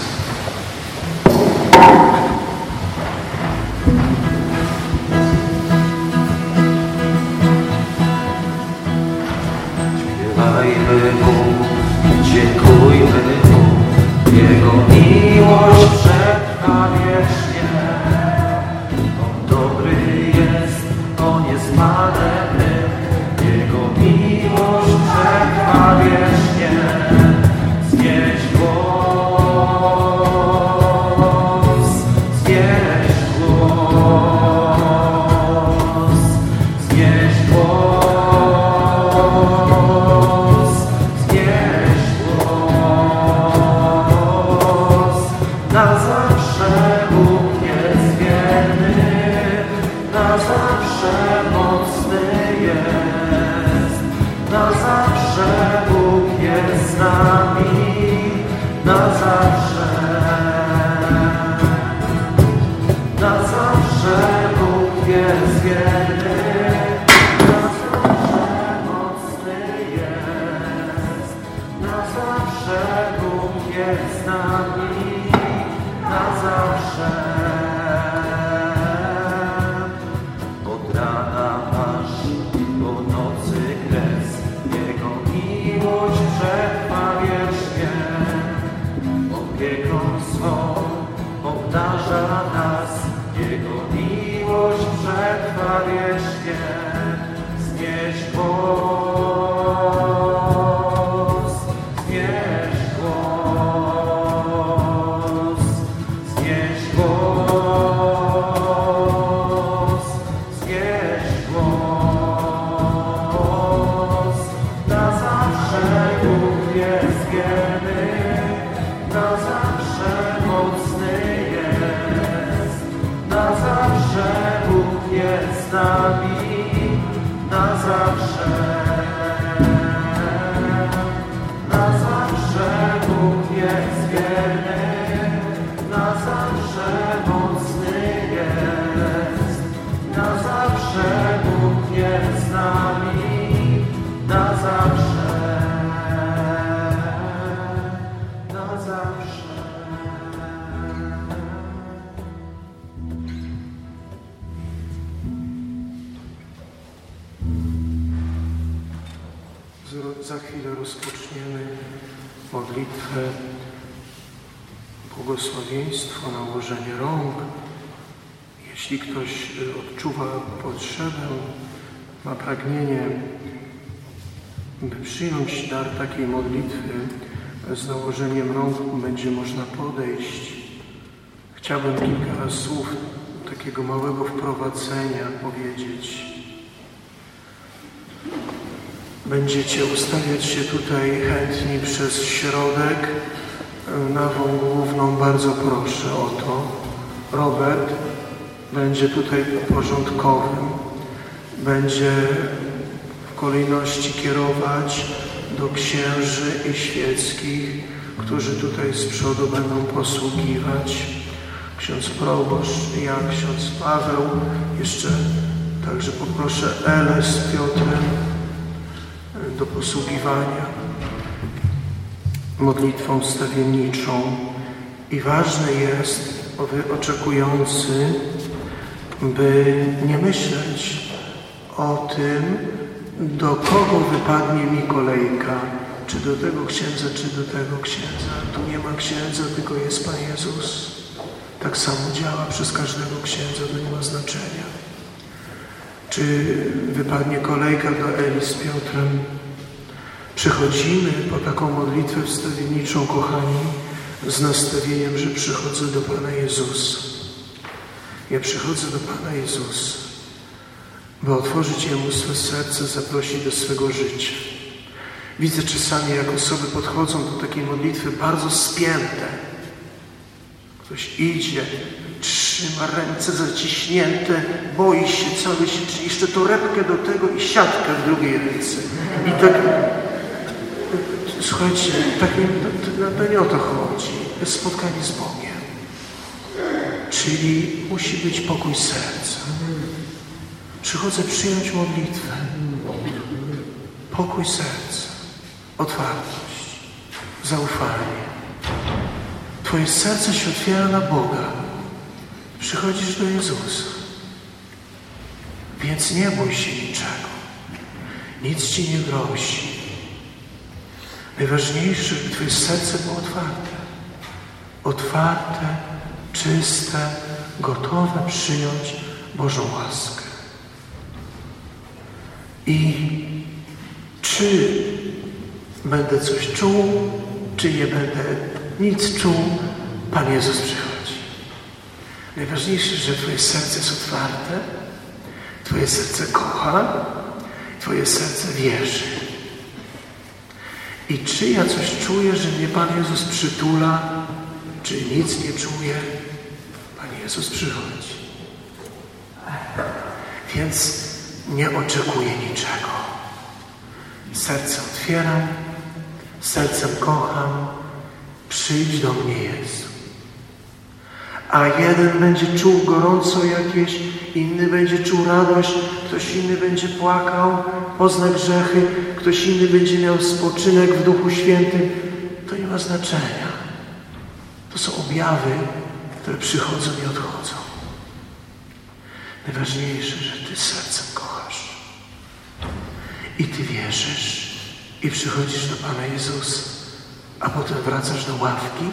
Przyjąć dar takiej modlitwy, z nałożeniem rąk będzie można podejść. Chciałbym kilka słów takiego małego wprowadzenia powiedzieć. Będziecie ustawiać się tutaj chętni przez środek. Nawą główną bardzo proszę o to. Robert będzie tutaj porządkowym. Będzie w kolejności kierować do księży i świeckich, którzy tutaj z przodu będą posługiwać. Ksiądz proboszcz, ja, ksiądz Paweł, jeszcze także poproszę Elę z Piotrem do posługiwania modlitwą wstawienniczą. I ważne jest, owy oczekujący, by nie myśleć o tym, do kogo wypadnie mi kolejka, czy do tego księdza, czy do tego księdza. Tu nie ma księdza, tylko jest Pan Jezus. Tak samo działa przez każdego księdza, to nie ma znaczenia. Czy wypadnie kolejka do Eli z Piotrem? Przychodzimy po taką modlitwę wstawienniczą, kochani, z nastawieniem, że przychodzę do Pana Jezusa. Ja przychodzę do Pana Jezusa, by otworzyć Jemu swe serce, zaprosić do swego życia. Widzę czasami, jak osoby podchodzą do takiej modlitwy bardzo spięte. Ktoś idzie, trzyma ręce zaciśnięte, boi się cały się, czy jeszcze torebkę do tego i siatkę w drugiej ręce. I tak, słuchajcie, tak to, to nie o to chodzi. To jest spotkanie z Bogiem. Czyli musi być pokój serca. Przychodzę przyjąć modlitwę. Pokój serca, otwartość, zaufanie. Twoje serce się otwiera na Boga. Przychodzisz do Jezusa. Więc nie bój się niczego. Nic ci nie grozi. Najważniejsze, żeby Twoje serce było otwarte. Otwarte, czyste, gotowe przyjąć Bożą łaskę. I czy będę coś czuł, czy nie będę nic czuł, Pan Jezus przychodzi. Najważniejsze, że Twoje serce jest otwarte, Twoje serce kocha, Twoje serce wierzy. I czy ja coś czuję, że mnie Pan Jezus przytula, czy nic nie czuję, Pan Jezus przychodzi. Więc nie oczekuję niczego. Serce otwieram, sercem kocham, przyjdź do mnie Jezu. A jeden będzie czuł gorąco jakieś, inny będzie czuł radość, ktoś inny będzie płakał, pozna grzechy, ktoś inny będzie miał spoczynek w Duchu Świętym. To nie ma znaczenia. To są objawy, które przychodzą i odchodzą. Najważniejsze, że Ty sercem. I Ty wierzysz. I przychodzisz do Pana Jezusa. A potem wracasz do ławki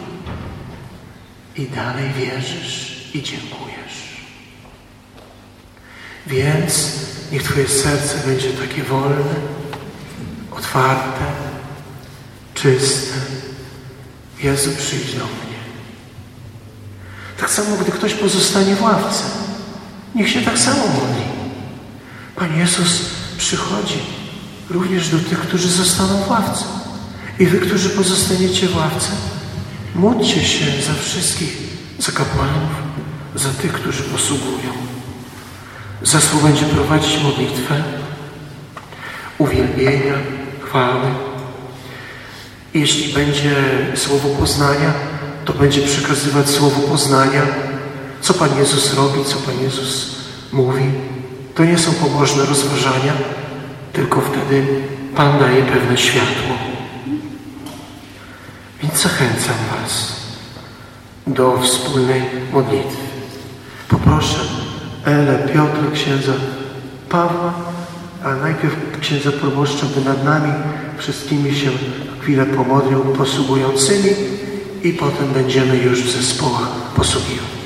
i dalej wierzysz i dziękujesz. Więc niech Twoje serce będzie takie wolne, otwarte, czyste. Jezu, przyjdź do mnie. Tak samo, gdy ktoś pozostanie w ławce, niech się tak samo modli. Pan Jezus przychodzi również do tych, którzy zostaną w ławce. I wy, którzy pozostaniecie w ławce, módlcie się za wszystkich, za kapłanów, za tych, którzy posługują. Zespół będzie prowadzić modlitwę, uwielbienia, chwały. Jeśli będzie słowo poznania, to będzie przekazywać słowo poznania, co Pan Jezus robi, co Pan Jezus mówi. To nie są pobożne rozważania, tylko wtedy Pan daje pewne światło. Więc zachęcam Was do wspólnej modlitwy. Poproszę Elę, Piotra, księdza Pawła, a najpierw księdza proboszcza, by nad nami wszystkimi się chwilę pomodlił posługującymi i potem będziemy już w zespołach posługiwać.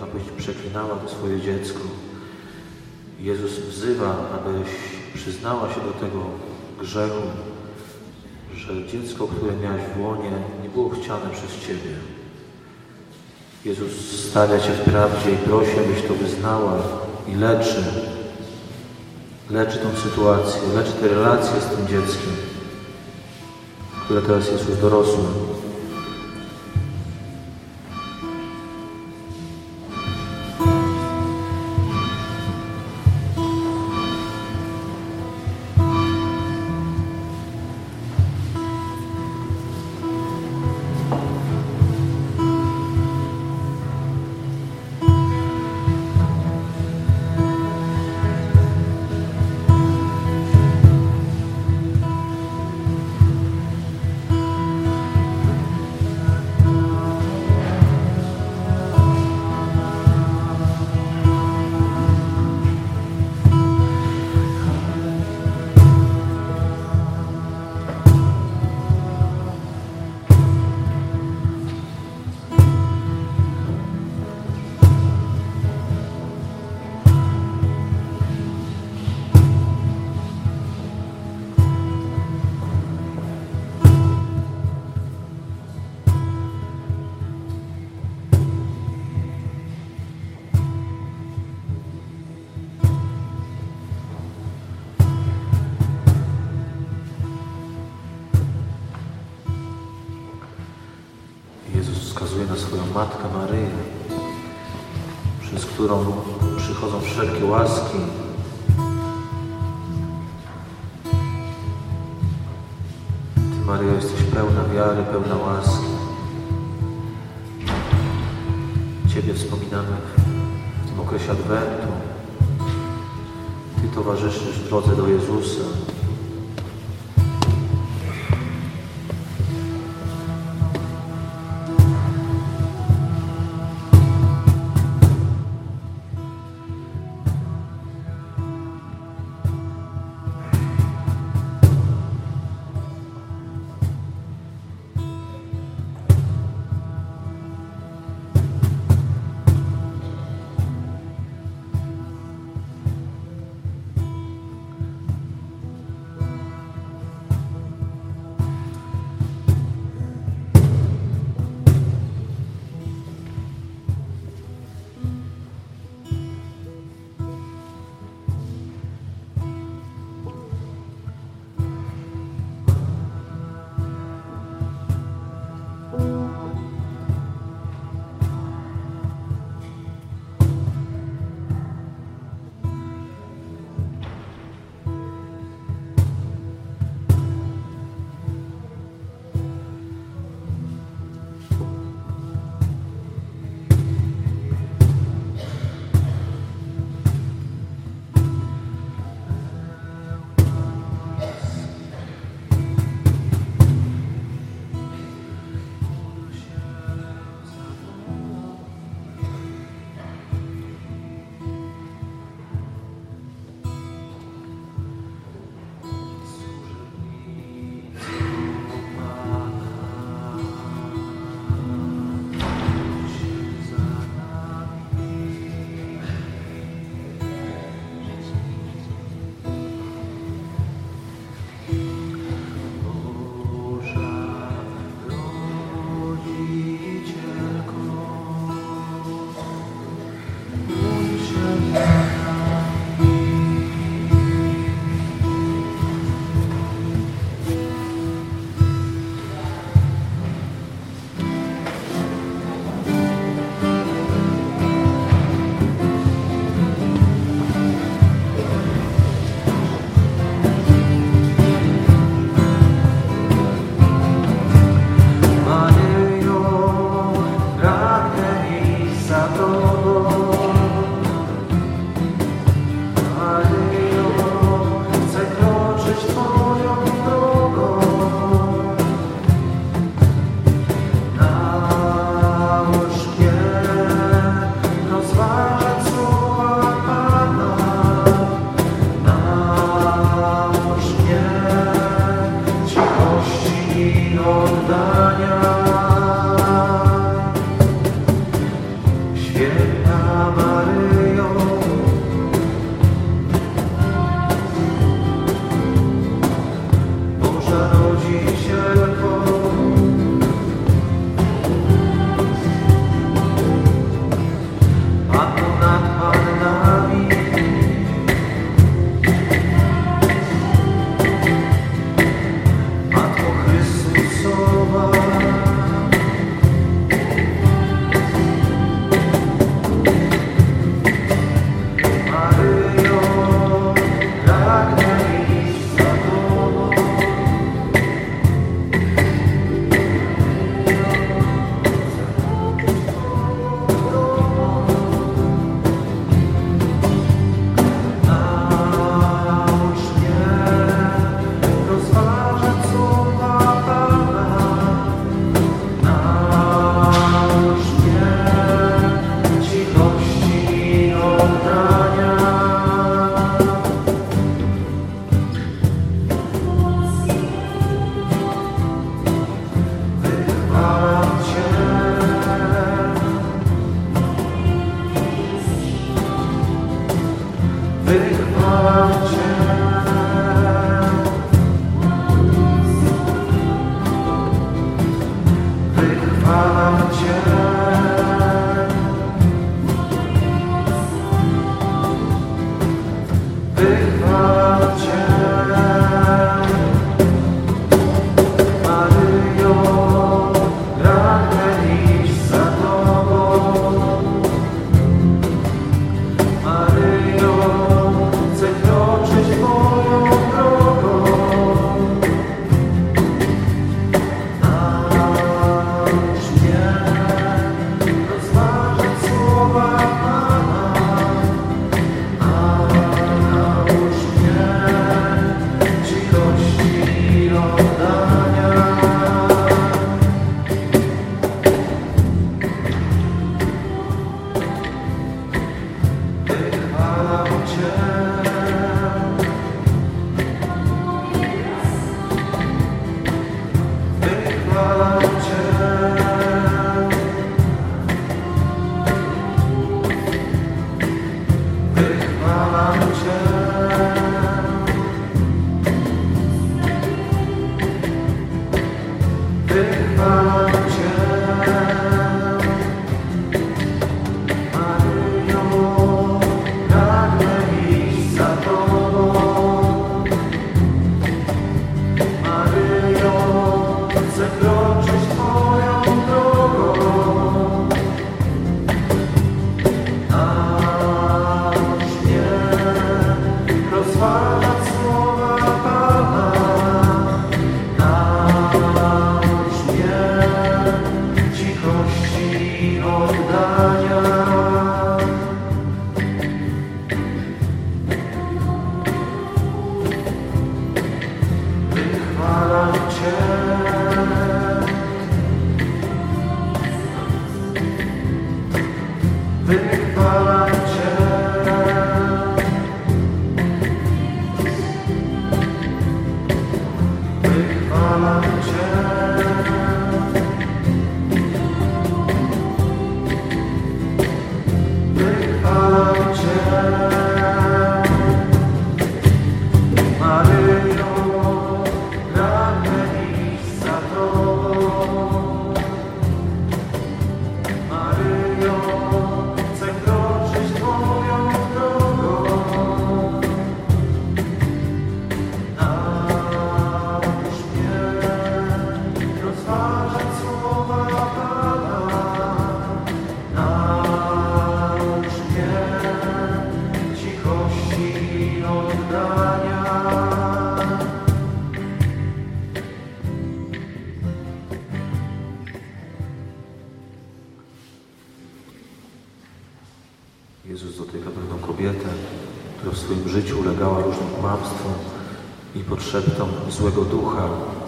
można powiedzieć, przeklinała to swoje dziecko. Jezus wzywa, abyś przyznała się do tego grzechu, że dziecko, które miałaś w łonie, nie było chciane przez Ciebie. Jezus stawia Cię w prawdzie i prosi, abyś to wyznała i leczy. Leczy tą sytuację, leczy te relacje z tym dzieckiem, które teraz jest już dorosłe.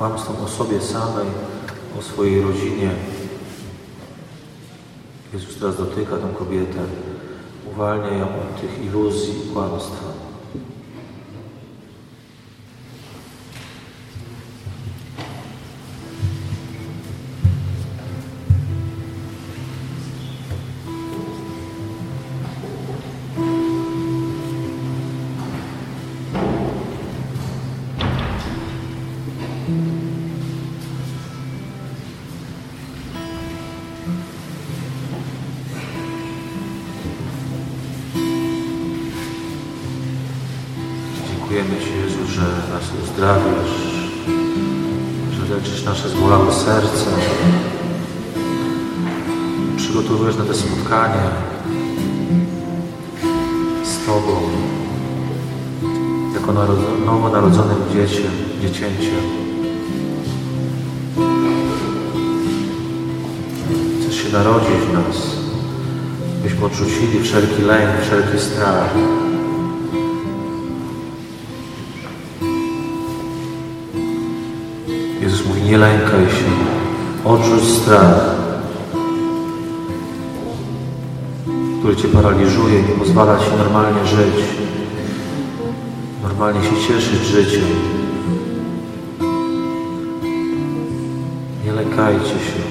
kłamstwom o sobie samej, o swojej rodzinie. Jezus teraz dotyka tę kobietę, uwalnia ją od tych iluzji i kłamstw. wszelki lęk, wszelki strach. Jezus mówi, nie lękaj się, odrzuć strach, który Cię paraliżuje, nie pozwala Ci normalnie żyć, normalnie się cieszyć życiem. Nie lękajcie się.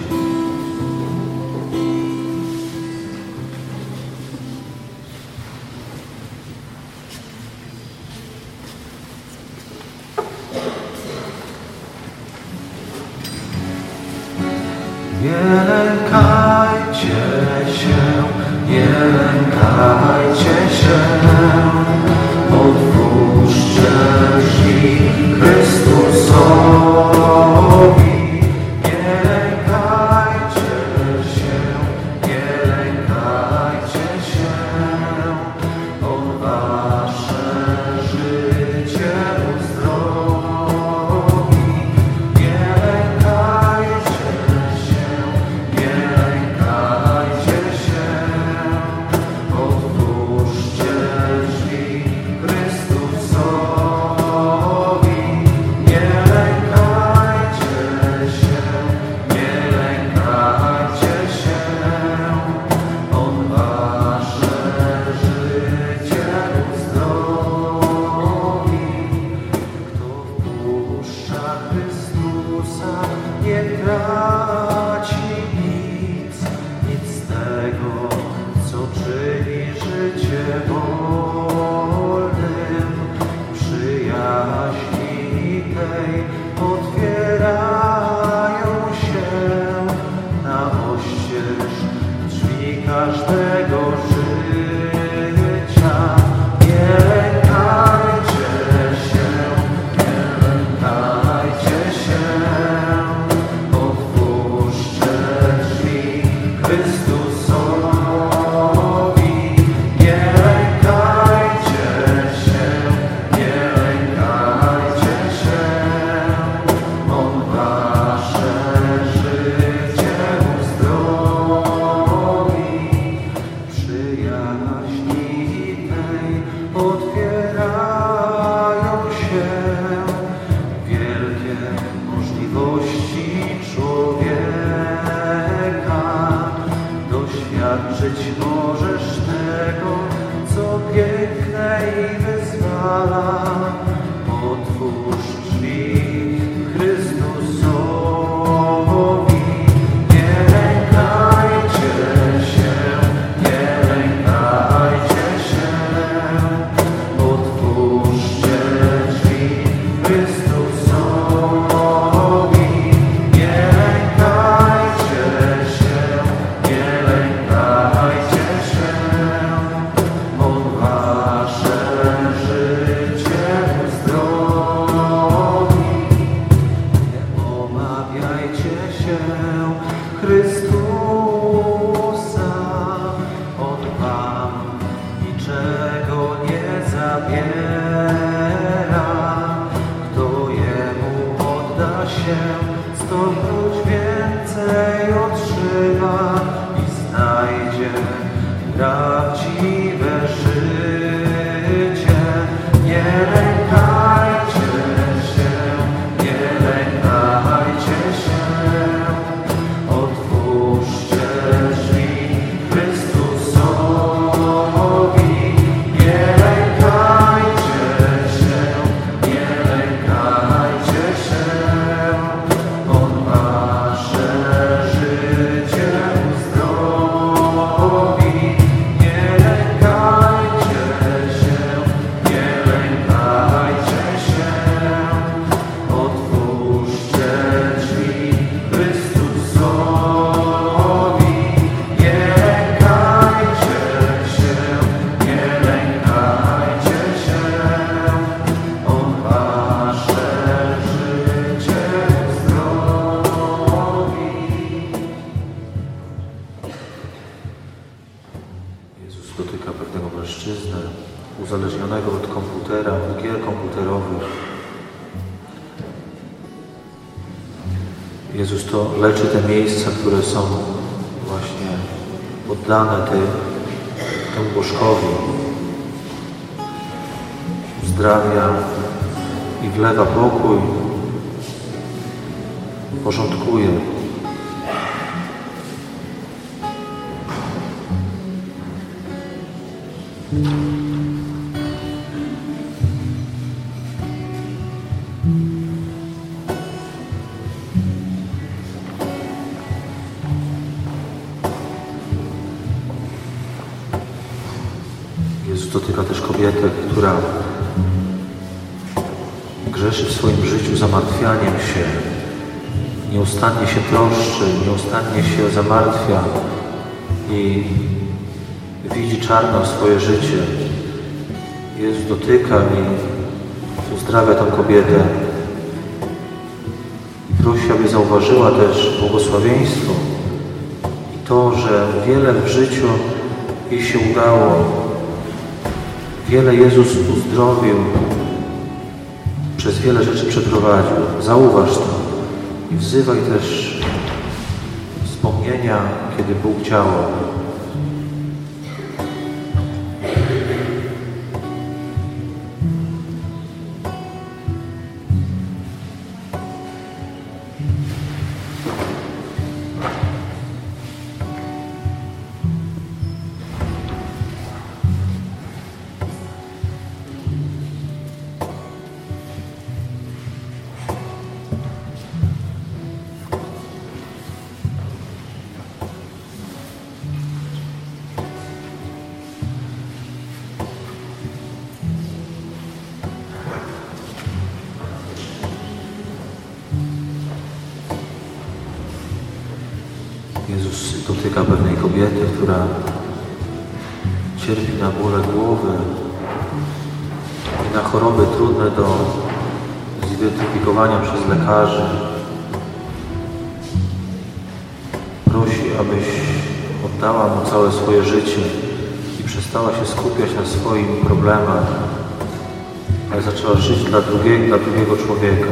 Leczy te miejsca, które są właśnie poddane tej, temu bożkowi. Uzdrawia i wlewa pokój, porządkuje. Nieustannie się troszczy, nieustannie się zamartwia i widzi czarno swoje życie. Jezus dotyka i uzdrawia tę kobietę i prosi, aby zauważyła też błogosławieństwo i to, że wiele w życiu jej się udało, wiele Jezus uzdrowił, przez wiele rzeczy przeprowadził. Zauważ to i wzywaj też wspomnienia, kiedy Bóg działał. Żyć dla drugiego, dla drugiego człowieka.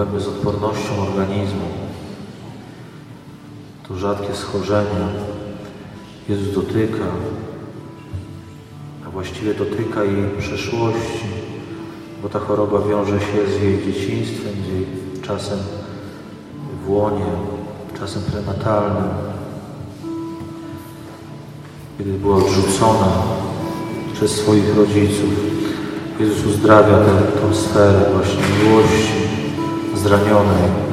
Problemy z odpornością organizmu, to rzadkie schorzenia. Jezus dotyka, a właściwie dotyka jej przeszłości, bo ta choroba wiąże się z jej dzieciństwem, z jej czasem w łonie, czasem prenatalnym, kiedy była odrzucona przez swoich rodziców. Jezus uzdrawia tę, tę sferę właśnie miłości zranionej.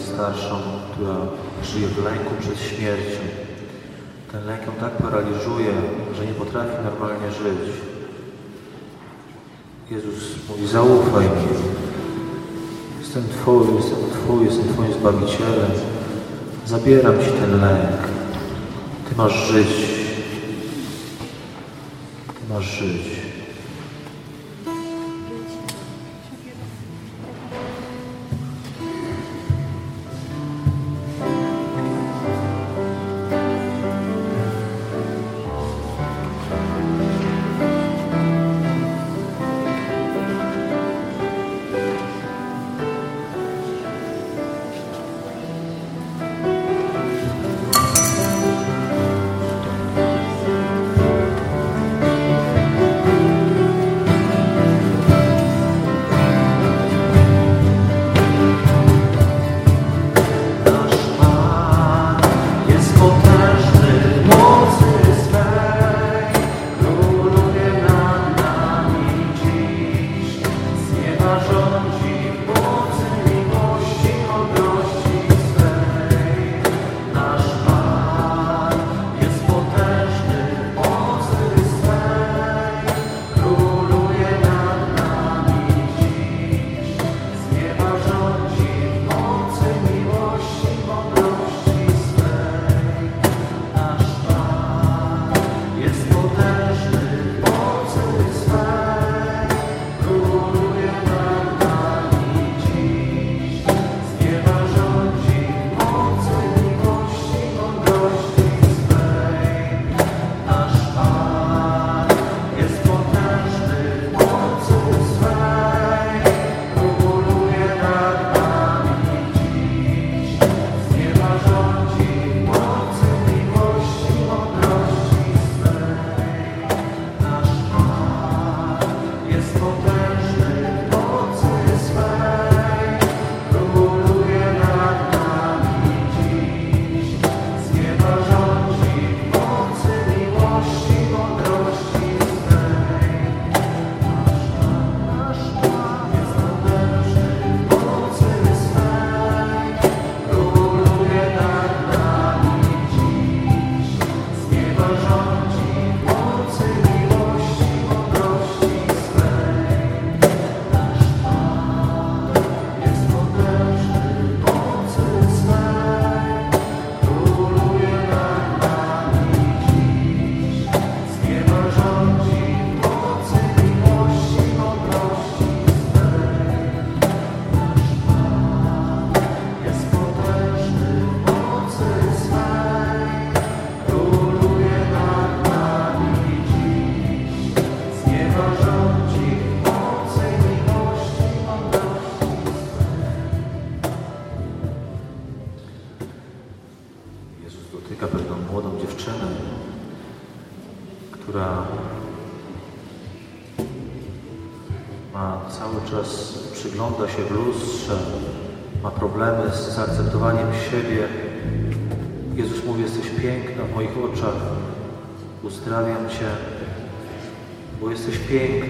Kobietę starszą, która żyje w lęku przed śmiercią. Ten lęk ją tak paraliżuje, że nie potrafi normalnie żyć. Jezus mówi, zaufaj mi. Jestem Twój, jestem Twój, jestem Twoim Zbawicielem. Zabieram Ci ten lęk. Ty masz żyć. Ty masz żyć.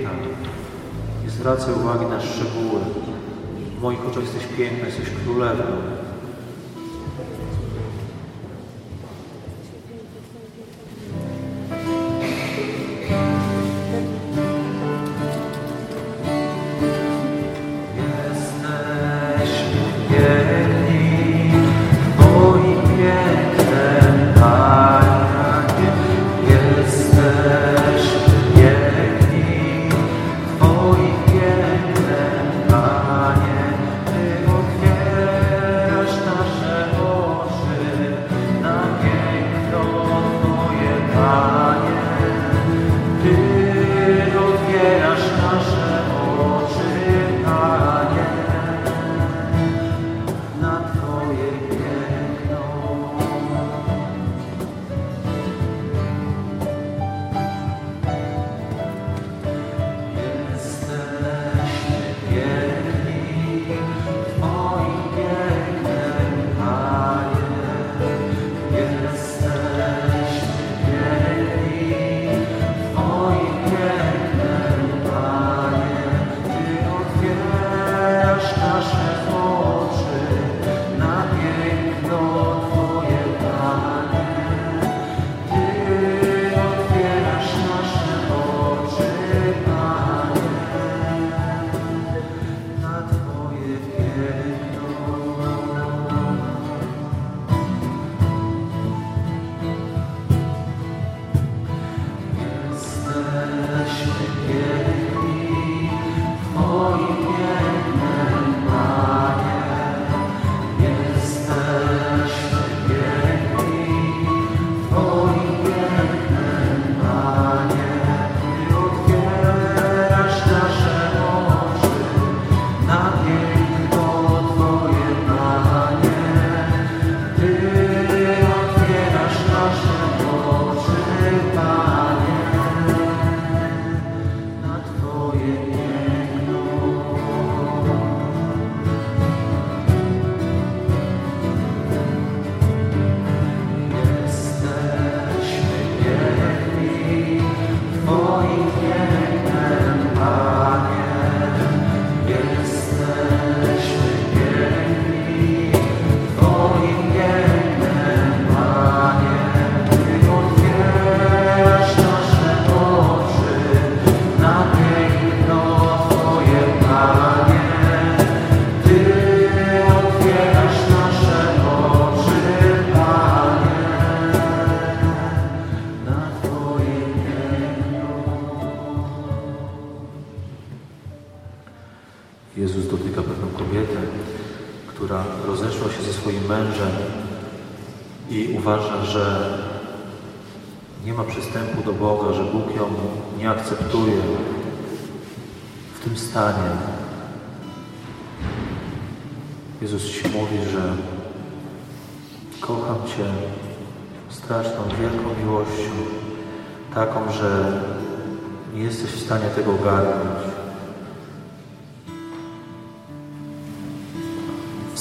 Piękna. Nie zwracaj uwagi na szczegóły. W moich oczach jesteś piękna, jesteś królewną.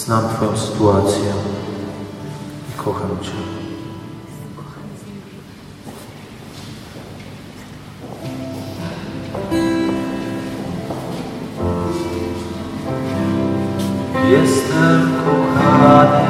Znam Twoją sytuację i kocham Cię. Jestem kochany.